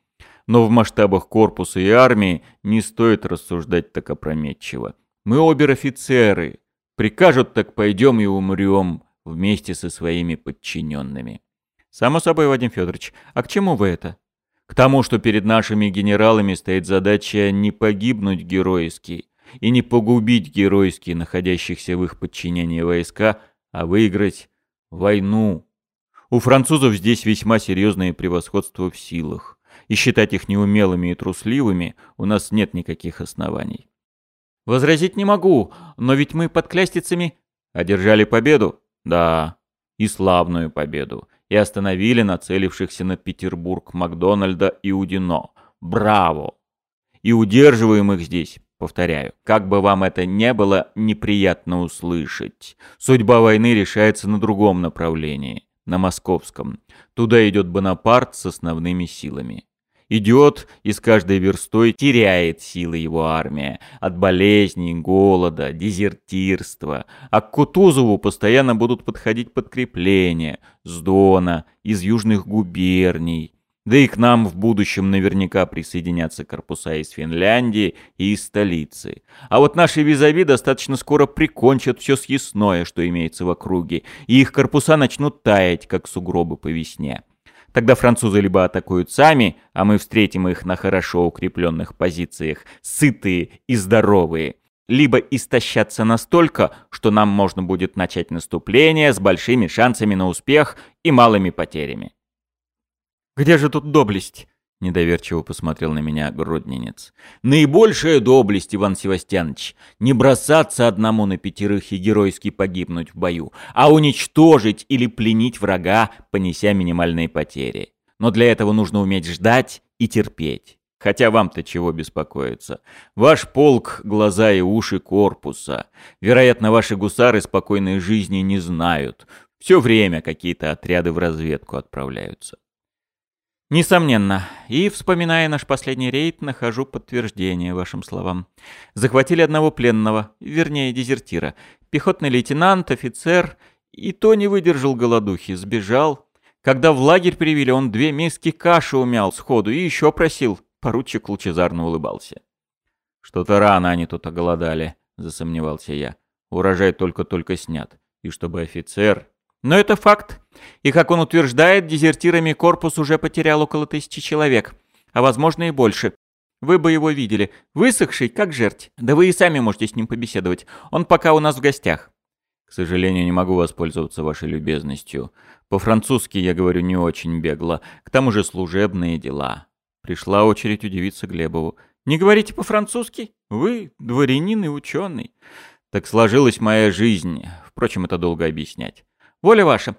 Speaker 1: Но в масштабах корпуса и армии не стоит рассуждать так опрометчиво. Мы обер-офицеры. Прикажут, так пойдем и умрем вместе со своими подчиненными. Само собой, Вадим Федорович, а к чему вы это? К тому, что перед нашими генералами стоит задача не погибнуть геройски и не погубить геройски находящихся в их подчинении войска, а выиграть войну. У французов здесь весьма серьезное превосходство в силах, и считать их неумелыми и трусливыми у нас нет никаких оснований. Возразить не могу, но ведь мы под клястицами одержали победу. Да, и славную победу. И остановили нацелившихся на Петербург Макдональда и Удино. Браво! И удерживаем их здесь Повторяю, как бы вам это не было неприятно услышать, судьба войны решается на другом направлении, на московском. Туда идет Бонапарт с основными силами. Идет и с каждой верстой теряет силы его армия от болезней, голода, дезертирства. А к Кутузову постоянно будут подходить подкрепления с Дона, из южных губерний. Да и к нам в будущем наверняка присоединятся корпуса из Финляндии и из столицы. А вот наши визави достаточно скоро прикончат все съестное, что имеется в округе, и их корпуса начнут таять, как сугробы по весне. Тогда французы либо атакуют сами, а мы встретим их на хорошо укрепленных позициях, сытые и здоровые, либо истощатся настолько, что нам можно будет начать наступление с большими шансами на успех и малыми потерями. «Где же тут доблесть?» Недоверчиво посмотрел на меня гродненец. «Наибольшая доблесть, Иван Севастьянович, не бросаться одному на пятерых и геройски погибнуть в бою, а уничтожить или пленить врага, понеся минимальные потери. Но для этого нужно уметь ждать и терпеть. Хотя вам-то чего беспокоиться? Ваш полк — глаза и уши корпуса. Вероятно, ваши гусары спокойной жизни не знают. Все время какие-то отряды в разведку отправляются. Несомненно. И, вспоминая наш последний рейд, нахожу подтверждение вашим словам. Захватили одного пленного, вернее, дезертира. Пехотный лейтенант, офицер, и то не выдержал голодухи, сбежал. Когда в лагерь привели, он две миски каши умял сходу и еще просил. Поручик лучезарно улыбался. «Что-то рано они тут оголодали», — засомневался я. «Урожай только-только снят. И чтобы офицер...» Но это факт. И, как он утверждает, дезертирами корпус уже потерял около тысячи человек, а возможно и больше. Вы бы его видели. Высохший, как жерть. Да вы и сами можете с ним побеседовать. Он пока у нас в гостях. К сожалению, не могу воспользоваться вашей любезностью. По-французски я говорю не очень бегло. К тому же служебные дела. Пришла очередь удивиться Глебову. Не говорите по-французски? Вы дворянин и ученый. Так сложилась моя жизнь. Впрочем, это долго объяснять. Воля ваша.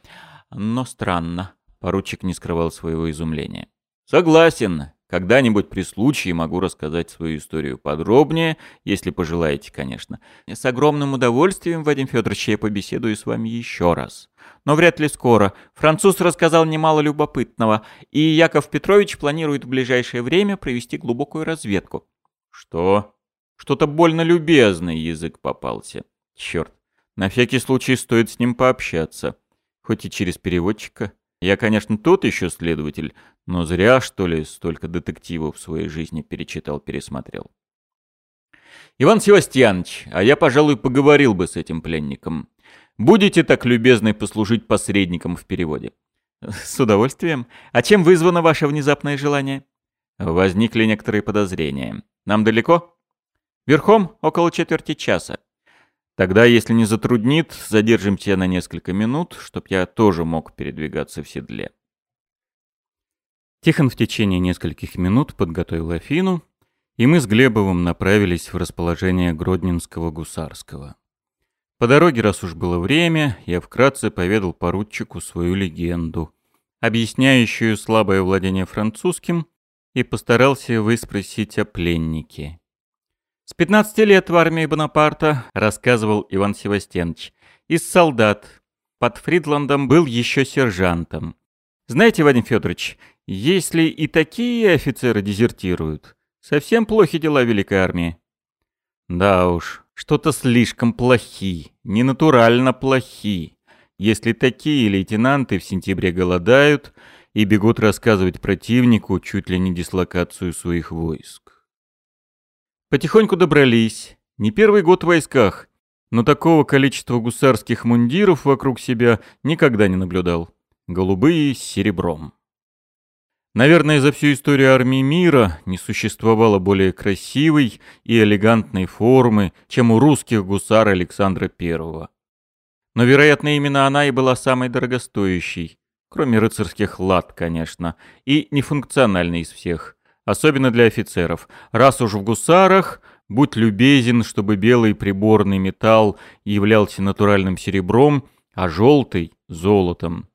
Speaker 1: Но странно. Поручик не скрывал своего изумления. Согласен. Когда-нибудь при случае могу рассказать свою историю подробнее, если пожелаете, конечно. С огромным удовольствием, Вадим Федорович, я побеседую с вами еще раз. Но вряд ли скоро. Француз рассказал немало любопытного, и Яков Петрович планирует в ближайшее время провести глубокую разведку. Что? Что-то больно любезный язык попался. Черт. На всякий случай стоит с ним пообщаться. Хоть и через переводчика. Я, конечно, тот еще следователь, но зря, что ли, столько детективов в своей жизни перечитал-пересмотрел. Иван Севастьянович, а я, пожалуй, поговорил бы с этим пленником. Будете так любезны послужить посредником в переводе? С удовольствием. А чем вызвано ваше внезапное желание? Возникли некоторые подозрения. Нам далеко? Верхом около четверти часа. Тогда, если не затруднит, задержимся на несколько минут, чтоб я тоже мог передвигаться в седле. Тихон в течение нескольких минут подготовил Афину, и мы с Глебовым направились в расположение Гродненского гусарского. По дороге, раз уж было время, я вкратце поведал поручику свою легенду, объясняющую слабое владение французским, и постарался выспросить о пленнике. С 15 лет в армии Бонапарта, рассказывал Иван Севастьянович, из солдат. Под Фридландом был еще сержантом. Знаете, Вадим Федорович, если и такие офицеры дезертируют, совсем плохи дела Великой Армии. Да уж, что-то слишком плохи, ненатурально плохи. Если такие лейтенанты в сентябре голодают и бегут рассказывать противнику чуть ли не дислокацию своих войск. Потихоньку добрались. Не первый год в войсках, но такого количества гусарских мундиров вокруг себя никогда не наблюдал. Голубые с серебром. Наверное, за всю историю армии мира не существовало более красивой и элегантной формы, чем у русских гусар Александра I. Но, вероятно, именно она и была самой дорогостоящей, кроме рыцарских лад, конечно, и нефункциональной из всех особенно для офицеров. Раз уж в гусарах, будь любезен, чтобы белый приборный металл являлся натуральным серебром, а желтый — золотом.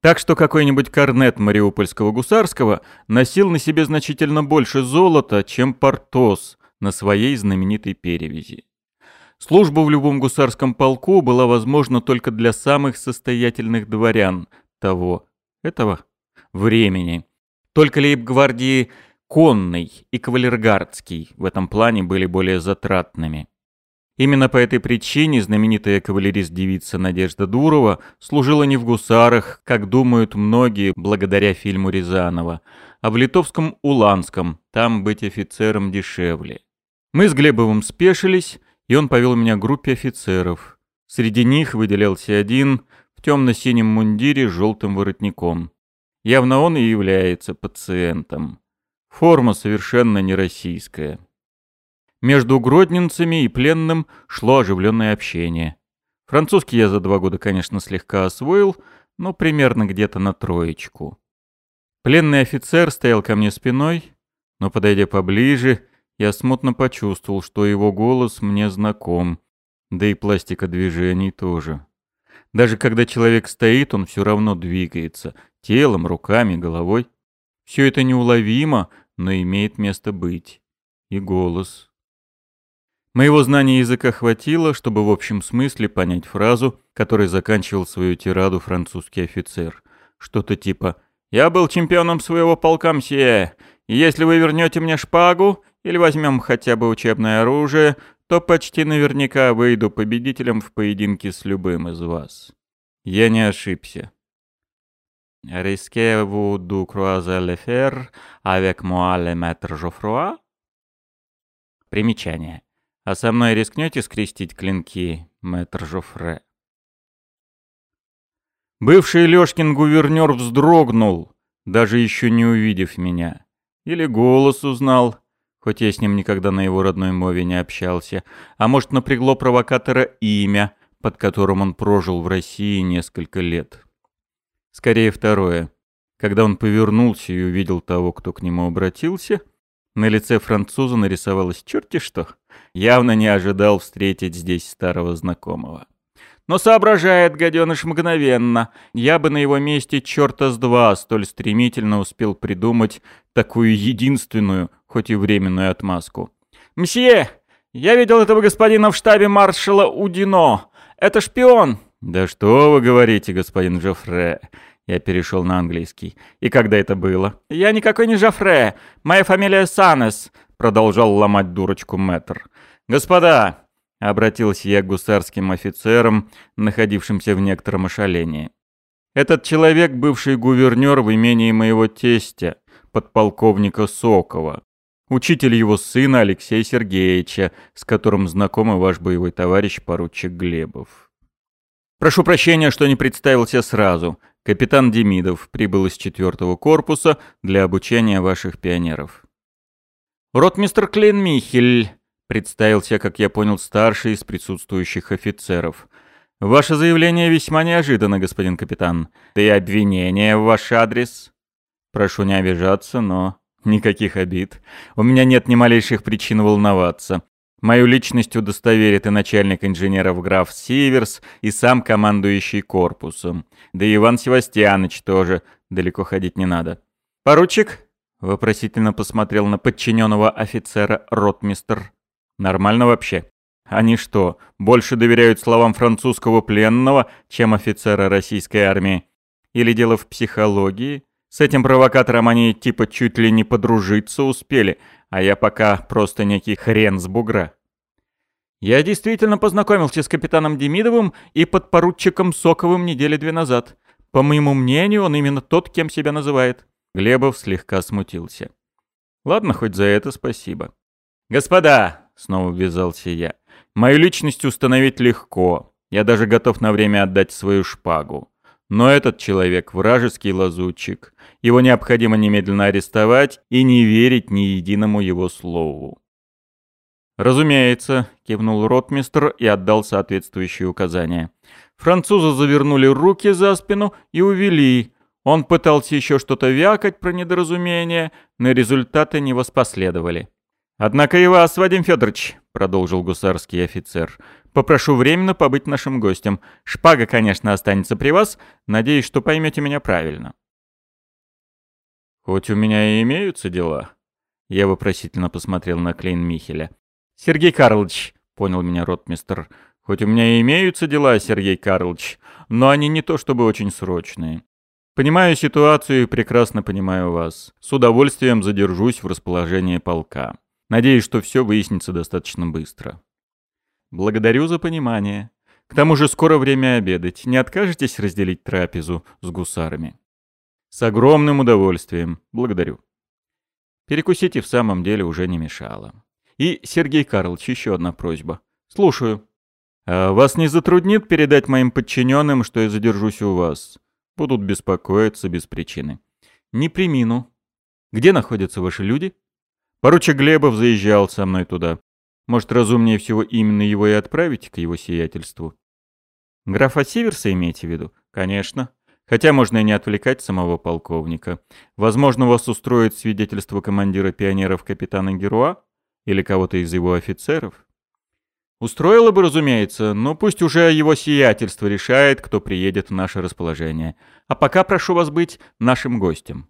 Speaker 1: Так что какой-нибудь корнет Мариупольского гусарского носил на себе значительно больше золота, чем Портос на своей знаменитой перевязи. Служба в любом гусарском полку была возможна только для самых состоятельных дворян того, этого времени. Только лейб-гвардии конный и кавалергардский в этом плане были более затратными. Именно по этой причине знаменитая кавалерист-девица Надежда Дурова служила не в гусарах, как думают многие, благодаря фильму Рязанова, а в литовском Уланском, там быть офицером дешевле. Мы с Глебовым спешились, и он повел меня к группе офицеров. Среди них выделялся один в темно-синем мундире с желтым воротником. Явно он и является пациентом. Форма совершенно не российская. Между гродненцами и пленным шло оживленное общение. Французский я за два года, конечно, слегка освоил, но примерно где-то на троечку. Пленный офицер стоял ко мне спиной, но, подойдя поближе, я смутно почувствовал, что его голос мне знаком, да и пластика движений тоже. Даже когда человек стоит, он все равно двигается, телом, руками, головой. Все это неуловимо, но имеет место быть. И голос. Моего знания языка хватило, чтобы в общем смысле понять фразу, которой заканчивал свою тираду французский офицер. Что-то типа «Я был чемпионом своего полка, мсье, и если вы вернете мне шпагу или возьмем хотя бы учебное оружие, то почти наверняка выйду победителем в поединке с любым из вас». Я не ошибся. «Risquez-vous de croiser le fer avec moi, le maître Жофруа?» Примечание. «А со мной рискнете скрестить клинки, мэтр Жофре?» Бывший Лёшкин гувернёр вздрогнул, даже еще не увидев меня. Или голос узнал, хоть я с ним никогда на его родной мове не общался. А может, напрягло провокатора имя, под которым он прожил в России несколько лет. Скорее второе. Когда он повернулся и увидел того, кто к нему обратился, на лице француза нарисовалось черти что. Явно не ожидал встретить здесь старого знакомого. Но соображает гаденыш мгновенно. Я бы на его месте черта с два столь стремительно успел придумать такую единственную, хоть и временную отмазку. «Мсье, я видел этого господина в штабе маршала Удино. Это шпион!» «Да что вы говорите, господин Жофре?» Я перешел на английский. «И когда это было?» «Я никакой не Жофре. Моя фамилия Санес», — продолжал ломать дурочку мэтр. «Господа!» — обратился я к гусарским офицерам, находившимся в некотором ошалении. «Этот человек — бывший гувернер в имении моего тестя, подполковника Сокова, учитель его сына Алексея Сергеевича, с которым знакомый ваш боевой товарищ поручик Глебов. Прошу прощения, что не представился сразу. Капитан Демидов прибыл из четвертого корпуса для обучения ваших пионеров. Ротмистр Клейн Михель представился, как я понял, старший из присутствующих офицеров. Ваше заявление весьма неожиданно, господин капитан. Да и обвинение в ваш адрес. Прошу не обижаться, но никаких обид. У меня нет ни малейших причин волноваться. Мою личность удостоверит и начальник инженеров граф Сиверс, и сам командующий корпусом. Да и Иван Севастьяныч тоже, далеко ходить не надо. «Поручик?» — вопросительно посмотрел на подчиненного офицера ротмистр. «Нормально вообще? Они что, больше доверяют словам французского пленного, чем офицера российской армии? Или дело в психологии? С этим провокатором они типа чуть ли не подружиться успели, а я пока просто некий хрен с бугра. Я действительно познакомился с капитаном Демидовым и подпоручиком Соковым недели две назад. По моему мнению, он именно тот, кем себя называет. Глебов слегка смутился. Ладно, хоть за это спасибо. «Господа!» — снова ввязался я. «Мою личность установить легко. Я даже готов на время отдать свою шпагу. Но этот человек — вражеский лазутчик. Его необходимо немедленно арестовать и не верить ни единому его слову. «Разумеется», — кивнул ротмистр и отдал соответствующие указания. Француза завернули руки за спину и увели. Он пытался еще что-то вякать про недоразумение, но результаты не воспоследовали. «Однако и вас, Вадим Федорович», — продолжил гусарский офицер, — «попрошу временно побыть нашим гостем. Шпага, конечно, останется при вас. Надеюсь, что поймете меня правильно». «Хоть у меня и имеются дела», — я вопросительно посмотрел на Клейн Михеля. «Сергей Карлович», — понял меня ротмистр, — «хоть у меня и имеются дела, Сергей Карлович, но они не то чтобы очень срочные. Понимаю ситуацию и прекрасно понимаю вас. С удовольствием задержусь в расположении полка. Надеюсь, что все выяснится достаточно быстро». «Благодарю за понимание. К тому же скоро время обедать. Не откажетесь разделить трапезу с гусарами?» С огромным удовольствием. Благодарю. Перекусить и в самом деле уже не мешало. И, Сергей Карлович, еще одна просьба. Слушаю. А вас не затруднит передать моим подчиненным, что я задержусь у вас? Будут беспокоиться без причины. Не примину. Где находятся ваши люди? Поручик Глебов заезжал со мной туда. Может, разумнее всего именно его и отправить к его сиятельству? Графа Сиверса имеете в виду? Конечно. Хотя можно и не отвлекать самого полковника. Возможно, вас устроит свидетельство командира пионеров капитана Геруа? Или кого-то из его офицеров? Устроило бы, разумеется, но пусть уже его сиятельство решает, кто приедет в наше расположение. А пока прошу вас быть нашим гостем.